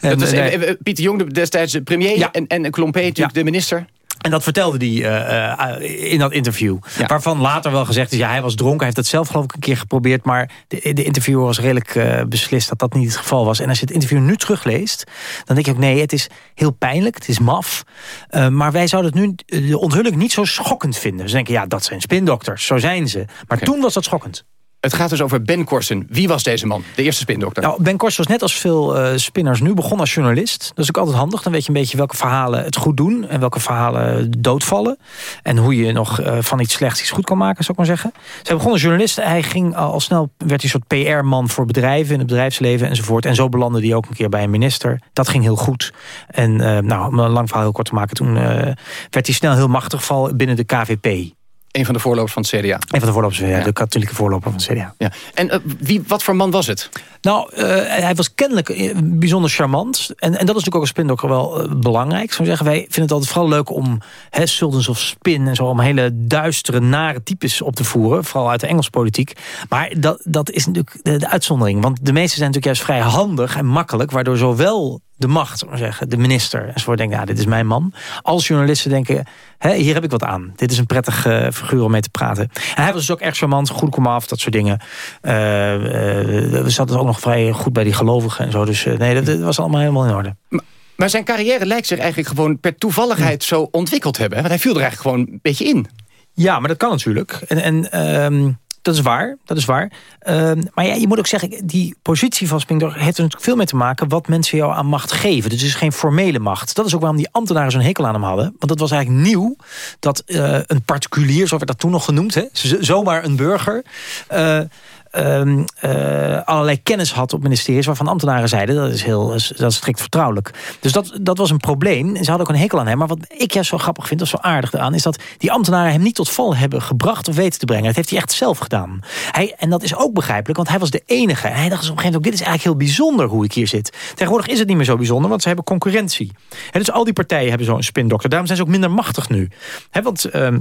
Dat was, uh, Pieter Jong destijds de premier ja. en, en Klompé natuurlijk ja. de minister. En dat vertelde hij uh, uh, in dat interview. Ja. Waarvan later wel gezegd is, ja, hij was dronken. Hij heeft het zelf geloof ik een keer geprobeerd. Maar de, de interviewer was redelijk uh, beslist dat dat niet het geval was. En als je het interview nu terugleest, dan denk je ook... nee, het is heel pijnlijk, het is maf. maar wij zouden het nu, de onthulling, niet zo schokkend vinden. Dus denken, ja, dat zijn spindokters, zo zijn ze. Maar okay. toen was dat schokkend. Het gaat dus over Ben Korsen. Wie was deze man? De eerste spindokter. Nou, ben Korsen was net als veel eh, spinners nu begonnen als journalist. Dat is ook altijd handig. Dan weet je een beetje welke verhalen het goed doen... en welke verhalen doodvallen. En hoe je nog eh, van iets slechts iets goed kan maken, zou ik maar zeggen. Zij begon als journalist. Hij ging al, snel, werd hij een soort PR-man voor bedrijven... in het bedrijfsleven enzovoort. En zo belandde hij ook een keer bij een minister. Dat ging heel goed. En eh, nou, om een lang verhaal heel kort te maken... toen werd hij snel heel machtig val binnen de KVP. Een van de voorlopers van het CDA. Een van de voorlopers, ja, de katholieke voorloper van het CDA. Ja. En eh, wie, wat voor man was het? Nou, eh, hij was kennelijk eh, bijzonder charmant. En, en dat is natuurlijk ook als spindokter wel belangrijk. Zou zeggen, wij vinden het altijd vooral leuk om hè, Sultans of Spin... en zo om hele duistere, nare types op te voeren. Vooral uit de Engelse politiek. Maar dat, dat is natuurlijk de, de uitzondering. Want de meesten zijn natuurlijk juist vrij handig en makkelijk... waardoor zowel de macht, zeggen, de minister enzovoort denken, ja, dit is mijn man. Als journalisten denken, hè, hier heb ik wat aan. Dit is een prettig eh, figuur om mee te praten. En hij was dus ook erg charmant, goed kom af, dat soort dingen. Eh, eh, we zaten ook nog vrij goed bij die gelovigen en zo. Dus nee, dat, dat was allemaal helemaal in orde. Maar zijn carrière lijkt zich eigenlijk gewoon per toevalligheid zo ontwikkeld hebben. hè? Want hij viel er eigenlijk gewoon een beetje in. Ja, maar dat kan natuurlijk. En, en ehm, dat is waar, dat is waar. Ehm, maar ja, je moet ook zeggen, die positie van Spindokter heeft er natuurlijk veel mee te maken wat mensen jou aan macht geven. Dus het is geen formele macht. Dat is ook waarom die ambtenaren zo'n hekel aan hem hadden. Want dat was eigenlijk nieuw dat eh, een particulier, zo werd dat toen nog genoemd, hè, zomaar een burger. eh, eh, allerlei kennis had op ministeries waarvan ambtenaren zeiden dat is heel dat is strikt vertrouwelijk. Dus dat, dat was een probleem. En ze hadden ook een hekel aan hem. Maar wat ik juist zo grappig vind, of zo aardig aan, is dat die ambtenaren hem niet tot val hebben gebracht of weten te brengen. Dat heeft hij echt zelf gedaan. Hij, en dat is ook begrijpelijk, want hij was de enige. En hij dacht op een gegeven moment ook, dit is eigenlijk heel bijzonder hoe ik hier zit. Tegenwoordig is het niet meer zo bijzonder, want ze hebben concurrentie. En dus al die partijen hebben zo'n spindokter. Daarom zijn ze ook minder machtig nu. Want... ehm,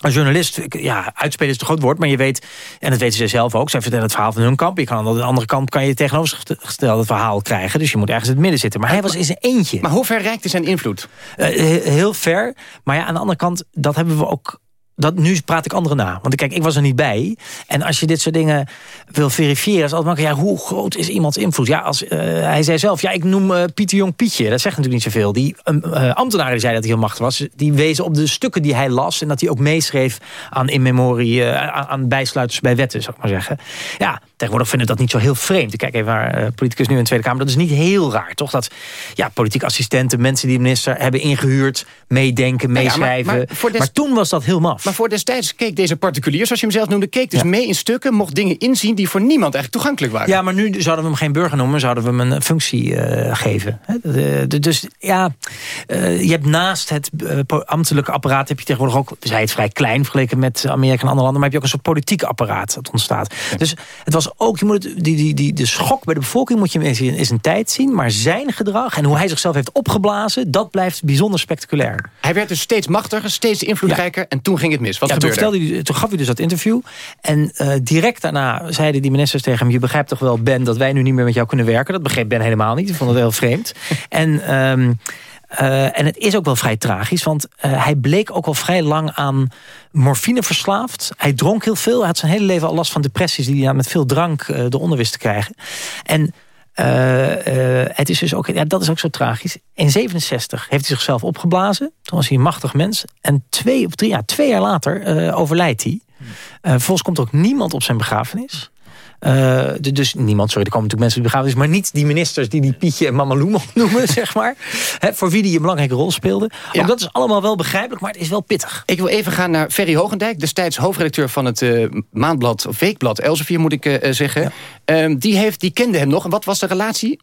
als journalist, ja, uitspelen is een groot woord, maar je weet, en dat weten ze zelf ook, zij vertellen het verhaal van hun kamp. Je kan aan de andere kant kan je het tegenovergestelde verhaal krijgen. Dus je moet ergens in het midden zitten. Maar hij was in zijn eentje. Maar hoe ver reikte zijn invloed? Eh, he- heel ver. Maar ja, aan de andere kant, dat hebben we ook. Dat, nu praat ik anderen na. Want kijk, ik was er niet bij. En als je dit soort dingen wil verifiëren... is altijd makkelijk, ja, hoe groot is iemands invloed? Ja, als, eh, hij zei zelf, ja, ik noem eh, Pieter Jong Pietje. Dat zegt natuurlijk niet zoveel. Die uh, ambtenaren die zeiden dat hij heel machtig was... die wezen op de stukken die hij las... en dat hij ook meeschreef aan in memorie... aan, aan bijsluiters bij wetten, zou ik maar zeggen. Ja, tegenwoordig vinden we dat niet zo heel vreemd. Ik kijk even naar politicus nu in de Tweede Kamer. Dat is niet heel raar, toch? Dat ja, politieke assistenten, mensen die de minister hebben ingehuurd... meedenken, ja, maar- meeschrijven. maar maar, toen was dat heel maf. Maar voor destijds keek deze particulier, zoals je hem zelf noemde... keek dus mee in stukken, mocht dingen inzien die voor niemand eigenlijk toegankelijk waren. Ja, maar nu zouden we hem geen burger noemen, zouden we hem een functie eh, geven. De- dus ja, eh, je hebt naast het eh, ambtelijke apparaat heb je tegenwoordig ook, zij het vrij klein vergeleken met Amerika en andere landen, maar heb je ook een soort politiek apparaat dat ontstaat. Dus het was ook, je moet het, die, die, die, de schok bij de bevolking moet je in, in zijn tijd zien, maar zijn gedrag en hoe hij zichzelf heeft opgeblazen, dat blijft bijzonder spectaculair. Hij werd dus steeds machtiger, steeds invloedrijker... en toen ging het mis. Wat ja, toen, gebeurde er? vertelde hij, toen gaf hij dus dat interview. En eh, direct daarna zeiden die ministers tegen hem... je begrijpt toch wel, Ben, dat wij nu niet meer met jou kunnen werken. Dat begreep Ben helemaal niet. Ik vond het heel vreemd. en... ehm, eh, en het is ook wel vrij tragisch, want eh, hij bleek ook al vrij lang aan morfine verslaafd. Hij dronk heel veel. Hij had zijn hele leven al last van depressies... die hij met veel drank uh, de onderwist te krijgen. En uh, uh, het is dus ook, ja, dat is ook zo tragisch. In 67 heeft hij zichzelf opgeblazen. Toen was hij een machtig mens. En twee of drie, ja, twee jaar later uh, overlijdt hij. volgens komt er ook niemand op zijn begrafenis. Uh, dus niemand, sorry, er komen natuurlijk mensen op de begrafenis... maar niet die ministers die die Pietje en Mama Loe noemen, zeg maar. Voor wie die een belangrijke rol speelde. Ja. Ook dat is allemaal wel begrijpelijk, maar het is wel pittig. Ik wil even gaan naar Ferry Hogendijk, destijds hoofdredacteur van het uh, maandblad... of weekblad Elsevier, moet ik uh, zeggen. Ja. Uh, die, heeft, die kende hem nog. En wat was de relatie?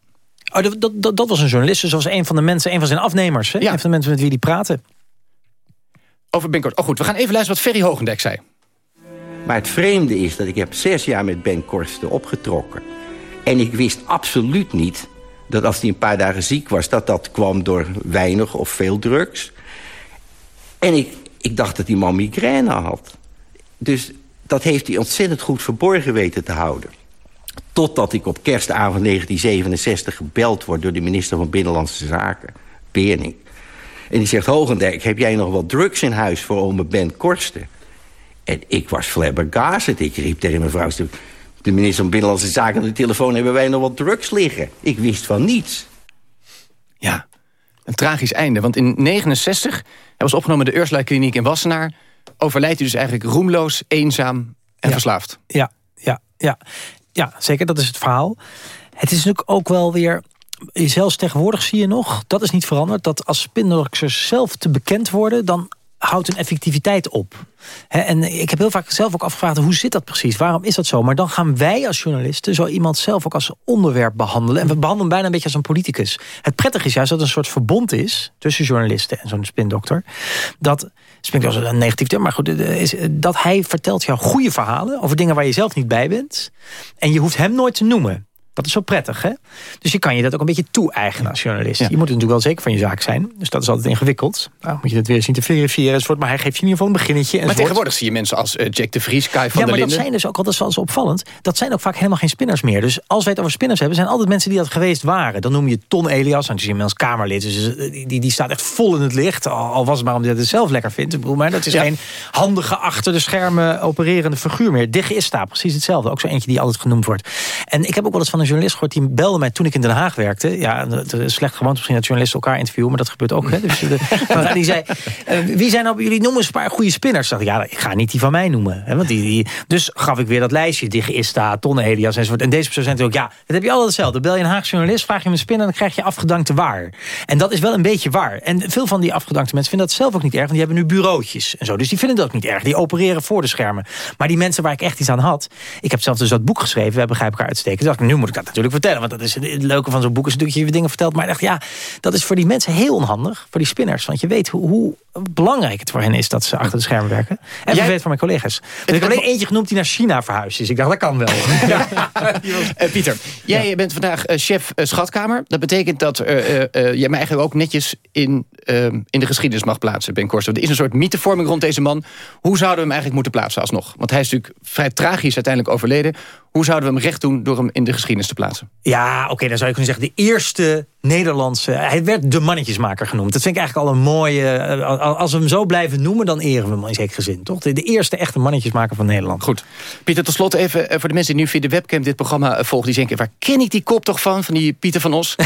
Oh, dat, dat, dat was een journalist, dus dat was een van de mensen, een van zijn afnemers. Hè? Ja. Een van de mensen met wie die praten. Over Binkort. Oh goed, we gaan even luisteren wat Ferry Hogendijk zei. Maar het vreemde is dat ik heb zes jaar met Ben Korsten opgetrokken. En ik wist absoluut niet dat als hij een paar dagen ziek was... dat dat kwam door weinig of veel drugs. En ik, ik dacht dat die man migraine had. Dus dat heeft hij ontzettend goed verborgen weten te houden. Totdat ik op kerstavond 1967 gebeld word... door de minister van Binnenlandse Zaken, Bering. En die zegt, Hogendijk, heb jij nog wat drugs in huis voor ome Ben Korsten? En ik was flabbergasted. Ik riep tegen mijn vrouw... de minister van Binnenlandse Zaken aan de telefoon... hebben wij nog wat drugs liggen? Ik wist van niets. Ja, een tragisch einde. Want in 69, hij was opgenomen in de Ursula Kliniek in Wassenaar... overlijdt hij dus eigenlijk roemloos, eenzaam en ja. verslaafd. Ja, ja. Ja, ja, zeker. Dat is het verhaal. Het is natuurlijk ook wel weer... Zelfs tegenwoordig zie je nog, dat is niet veranderd... dat als spindokters zelf te bekend worden... dan houdt hun effectiviteit op. En ik heb heel vaak zelf ook afgevraagd... hoe zit dat precies? Waarom is dat zo? Maar dan gaan wij als journalisten... zo iemand zelf ook als onderwerp behandelen. En we behandelen bijna een beetje als een politicus. Het prettige is juist dat er een soort verbond is... tussen journalisten en zo'n spindokter. Dat, spindokter is een negatief term... maar goed, is, dat hij vertelt jou goede verhalen... over dingen waar je zelf niet bij bent. En je hoeft hem nooit te noemen. Dat is zo prettig, hè? Dus je kan je dat ook een beetje toe-eigenen als journalist. Je moet natuurlijk wel zeker van je zaak zijn. Dus dat is altijd ingewikkeld. Nou, moet je het weer zien te verifiëren enzovoort. Maar hij geeft je in ieder geval een beginnetje. Maar tegenwoordig zie je mensen als eh, Jack de Vries, Kai van ja, der maar dat Linden. zijn dus ook altijd wel eens opvallend. Dat zijn ook vaak helemaal geen spinners meer. Dus als wij het over spinners hebben, zijn altijd mensen die dat geweest waren. Dan noem je Ton Elias, want je als Kamerlid. Dus eh, die, die, staat echt vol in het licht. Al, was het maar omdat hij het zelf lekker vindt. Ik bedoel, maar dat is Ja. geen handige achter de schermen opererende figuur meer. Digge is daar precies hetzelfde. Ook zo eentje die altijd genoemd wordt. En ik heb ook wel eens van een journalist gehoord die belde mij toen ik in Den Haag werkte. Ja, het is slecht gewoond misschien dat journalisten elkaar interviewen, maar dat gebeurt ook. Hè? Dus de, maar die zei, eh, wie zijn nou jullie? Noem eens een paar goede spinners. Dacht ik, ja, ik ga niet die van mij noemen. Hè? Want die, die, dus gaf ik weer dat lijstje. Digge Ista, Ton Elias enzovoort. En deze persoon zei ook, ja, dat heb je altijd hetzelfde. Bel je een Haagse journalist, vraag je hem een spinner... en dan krijg je afgedankte waar. En dat is wel een beetje waar. En veel van die afgedankte mensen vinden dat zelf ook niet erg... want die hebben nu bureautjes en zo. Dus die vinden dat ook niet erg. Die opereren voor de schermen. Maar die mensen waar ik echt iets aan had... ik heb zelf dus dat boek geschreven, we begrijp elkaar uitsteken. Toen dacht ik, nu moet ik dat natuurlijk vertellen. Want dat is het leuke van zo'n boek is natuurlijk dat je dingen vertelt. Maar ik dacht, ja, dat is voor die mensen heel onhandig. Voor die spinners. Want je weet hoe, hoe belangrijk het voor hen is... dat ze achter de schermen werken. En Jij- ik weet van mijn collega's. Ik heb alleen eentje genoemd die naar China verhuisd is. Ik dacht, dat kan wel. Eh, Pieter, jij bent vandaag eh, chef eh, schatkamer. Dat betekent dat eh, jij mij eigenlijk ook netjes in, in de geschiedenis mag plaatsen, Ben Korsen. Er is een soort mythevorming rond deze man. Hoe zouden we hem eigenlijk moeten plaatsen alsnog? Want hij is natuurlijk vrij tragisch uiteindelijk overleden. Hoe zouden we hem recht doen door hem in de geschiedenis te plaatsen? Ja, oké, dan zou je kunnen zeggen... de eerste Nederlandse... Hij werd de mannetjesmaker genoemd. Dat vind ik eigenlijk al een mooie... eh, Als we hem zo blijven noemen, dan eren we hem in zekere zin, toch? De, de eerste echte mannetjesmaker van Nederland. Goed. Pieter, tot slot even eh, voor de mensen die nu via de webcam dit programma eh, volgen. Die denken, waar ken ik die kop toch van? Van die Pieter van Os.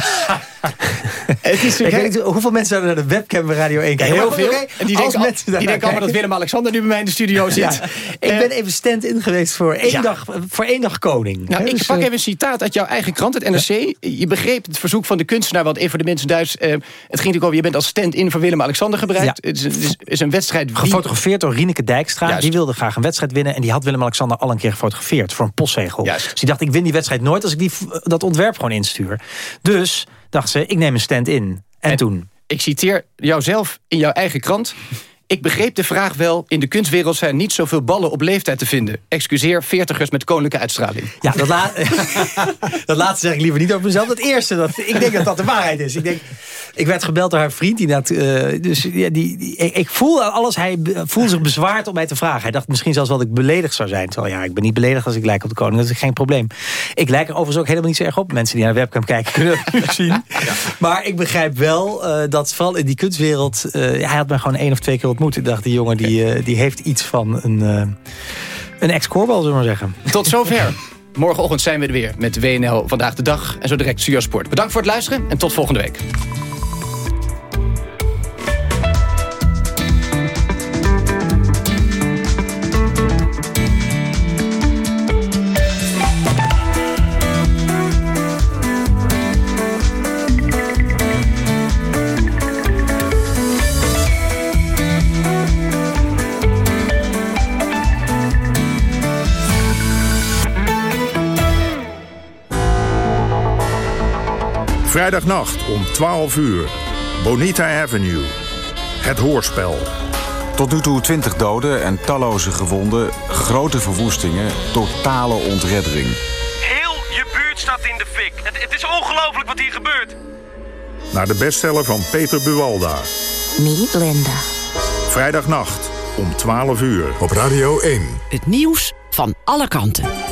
Het is niet, hoeveel mensen zouden naar de webcam bij Radio 1 kijken? Heel veel. En die denken, al- mensen die daarnaar denken allemaal dat. Willem-Alexander nu bij mij in de studio zit. Ja, ik ben even stand-in geweest voor één, ja. dag, voor één dag koning. Nou, ik dus, pak even een citaat uit jouw eigen krant, het NRC. Je begreep het verzoek van de kunstenaar, want even de mensen thuis... eh, het ging natuurlijk over, je bent als stand-in voor Willem-Alexander gebruikt. Ja. Het is, het is, is een wedstrijd... Gefotografeerd door Rieneke Dijkstra. Juist. Die wilde graag een wedstrijd winnen. En die had Willem-Alexander al een keer gefotografeerd. Voor een postzegel. Juist. Dus die dacht, ik win die wedstrijd nooit als ik die, dat ontwerp gewoon instuur. Dus dacht ze, ik neem een stand-in. En, toen? Ik citeer jouzelf in jouw eigen krant. Ik begreep de vraag wel, in de kunstwereld zijn niet zoveel ballen op leeftijd te vinden. Excuseer, veertigers met koninklijke uitstraling. Ja, dat, la dat laatste zeg ik liever niet over mezelf. Dat eerste, dat, ik denk dat dat de waarheid is. Ik, denk, ik werd gebeld door haar vriend. Die dat, eh, dus ja, die, die, ik, voel aan alles, hij voelde zich bezwaard om mij te vragen. Hij dacht misschien zelfs wel dat ik beledigd zou zijn. Terwijl ja, ik ben niet beledigd als ik lijk op de koning. Dat is geen probleem. Ik lijk er overigens ook helemaal niet zo erg op. Mensen die naar de webcam kijken kunnen dat nu zien. Maar ik begrijp wel eh, dat vooral in die kunstwereld... eh, hij had mij gewoon één of twee keer ontmoet. Ik dacht, die jongen die, eh, die heeft iets van een, eh, een ex-korbal, zullen we maar zeggen. Tot zover. Morgenochtend zijn we er weer met WNL Vandaag de Dag. En zo direct Studio Sport. Bedankt voor het luisteren en tot volgende week. Vrijdagnacht om 12 uur. Bonita Avenue. Het hoorspel. Tot nu toe 20 doden en talloze gewonden, grote verwoestingen, totale ontreddering. Heel je buurt staat in de fik. Het, het is ongelooflijk wat hier gebeurt. Naar de bestseller van Peter Buwalda. Niet Linda. Vrijdagnacht om 12 uur. Op Radio 1. Het nieuws van alle kanten.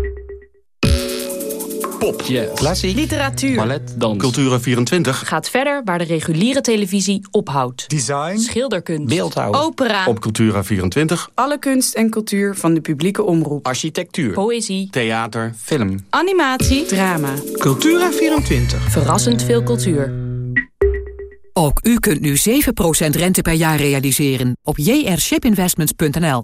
Pop. Klassiek. Literatuur. Ballet. Dans. Cultura24. Gaat verder waar de reguliere televisie ophoudt. Design. Schilderkunst. Beeldhouw. Opera. Op Cultura24. Alle kunst en cultuur van de publieke omroep. Architectuur. Poëzie. Theater. Film. Animatie. Drama. Cultura24. Verrassend veel cultuur. Ook u kunt nu 7% rente per jaar realiseren op jrshipinvestments.nl.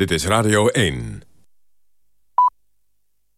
Dit is Radio 1.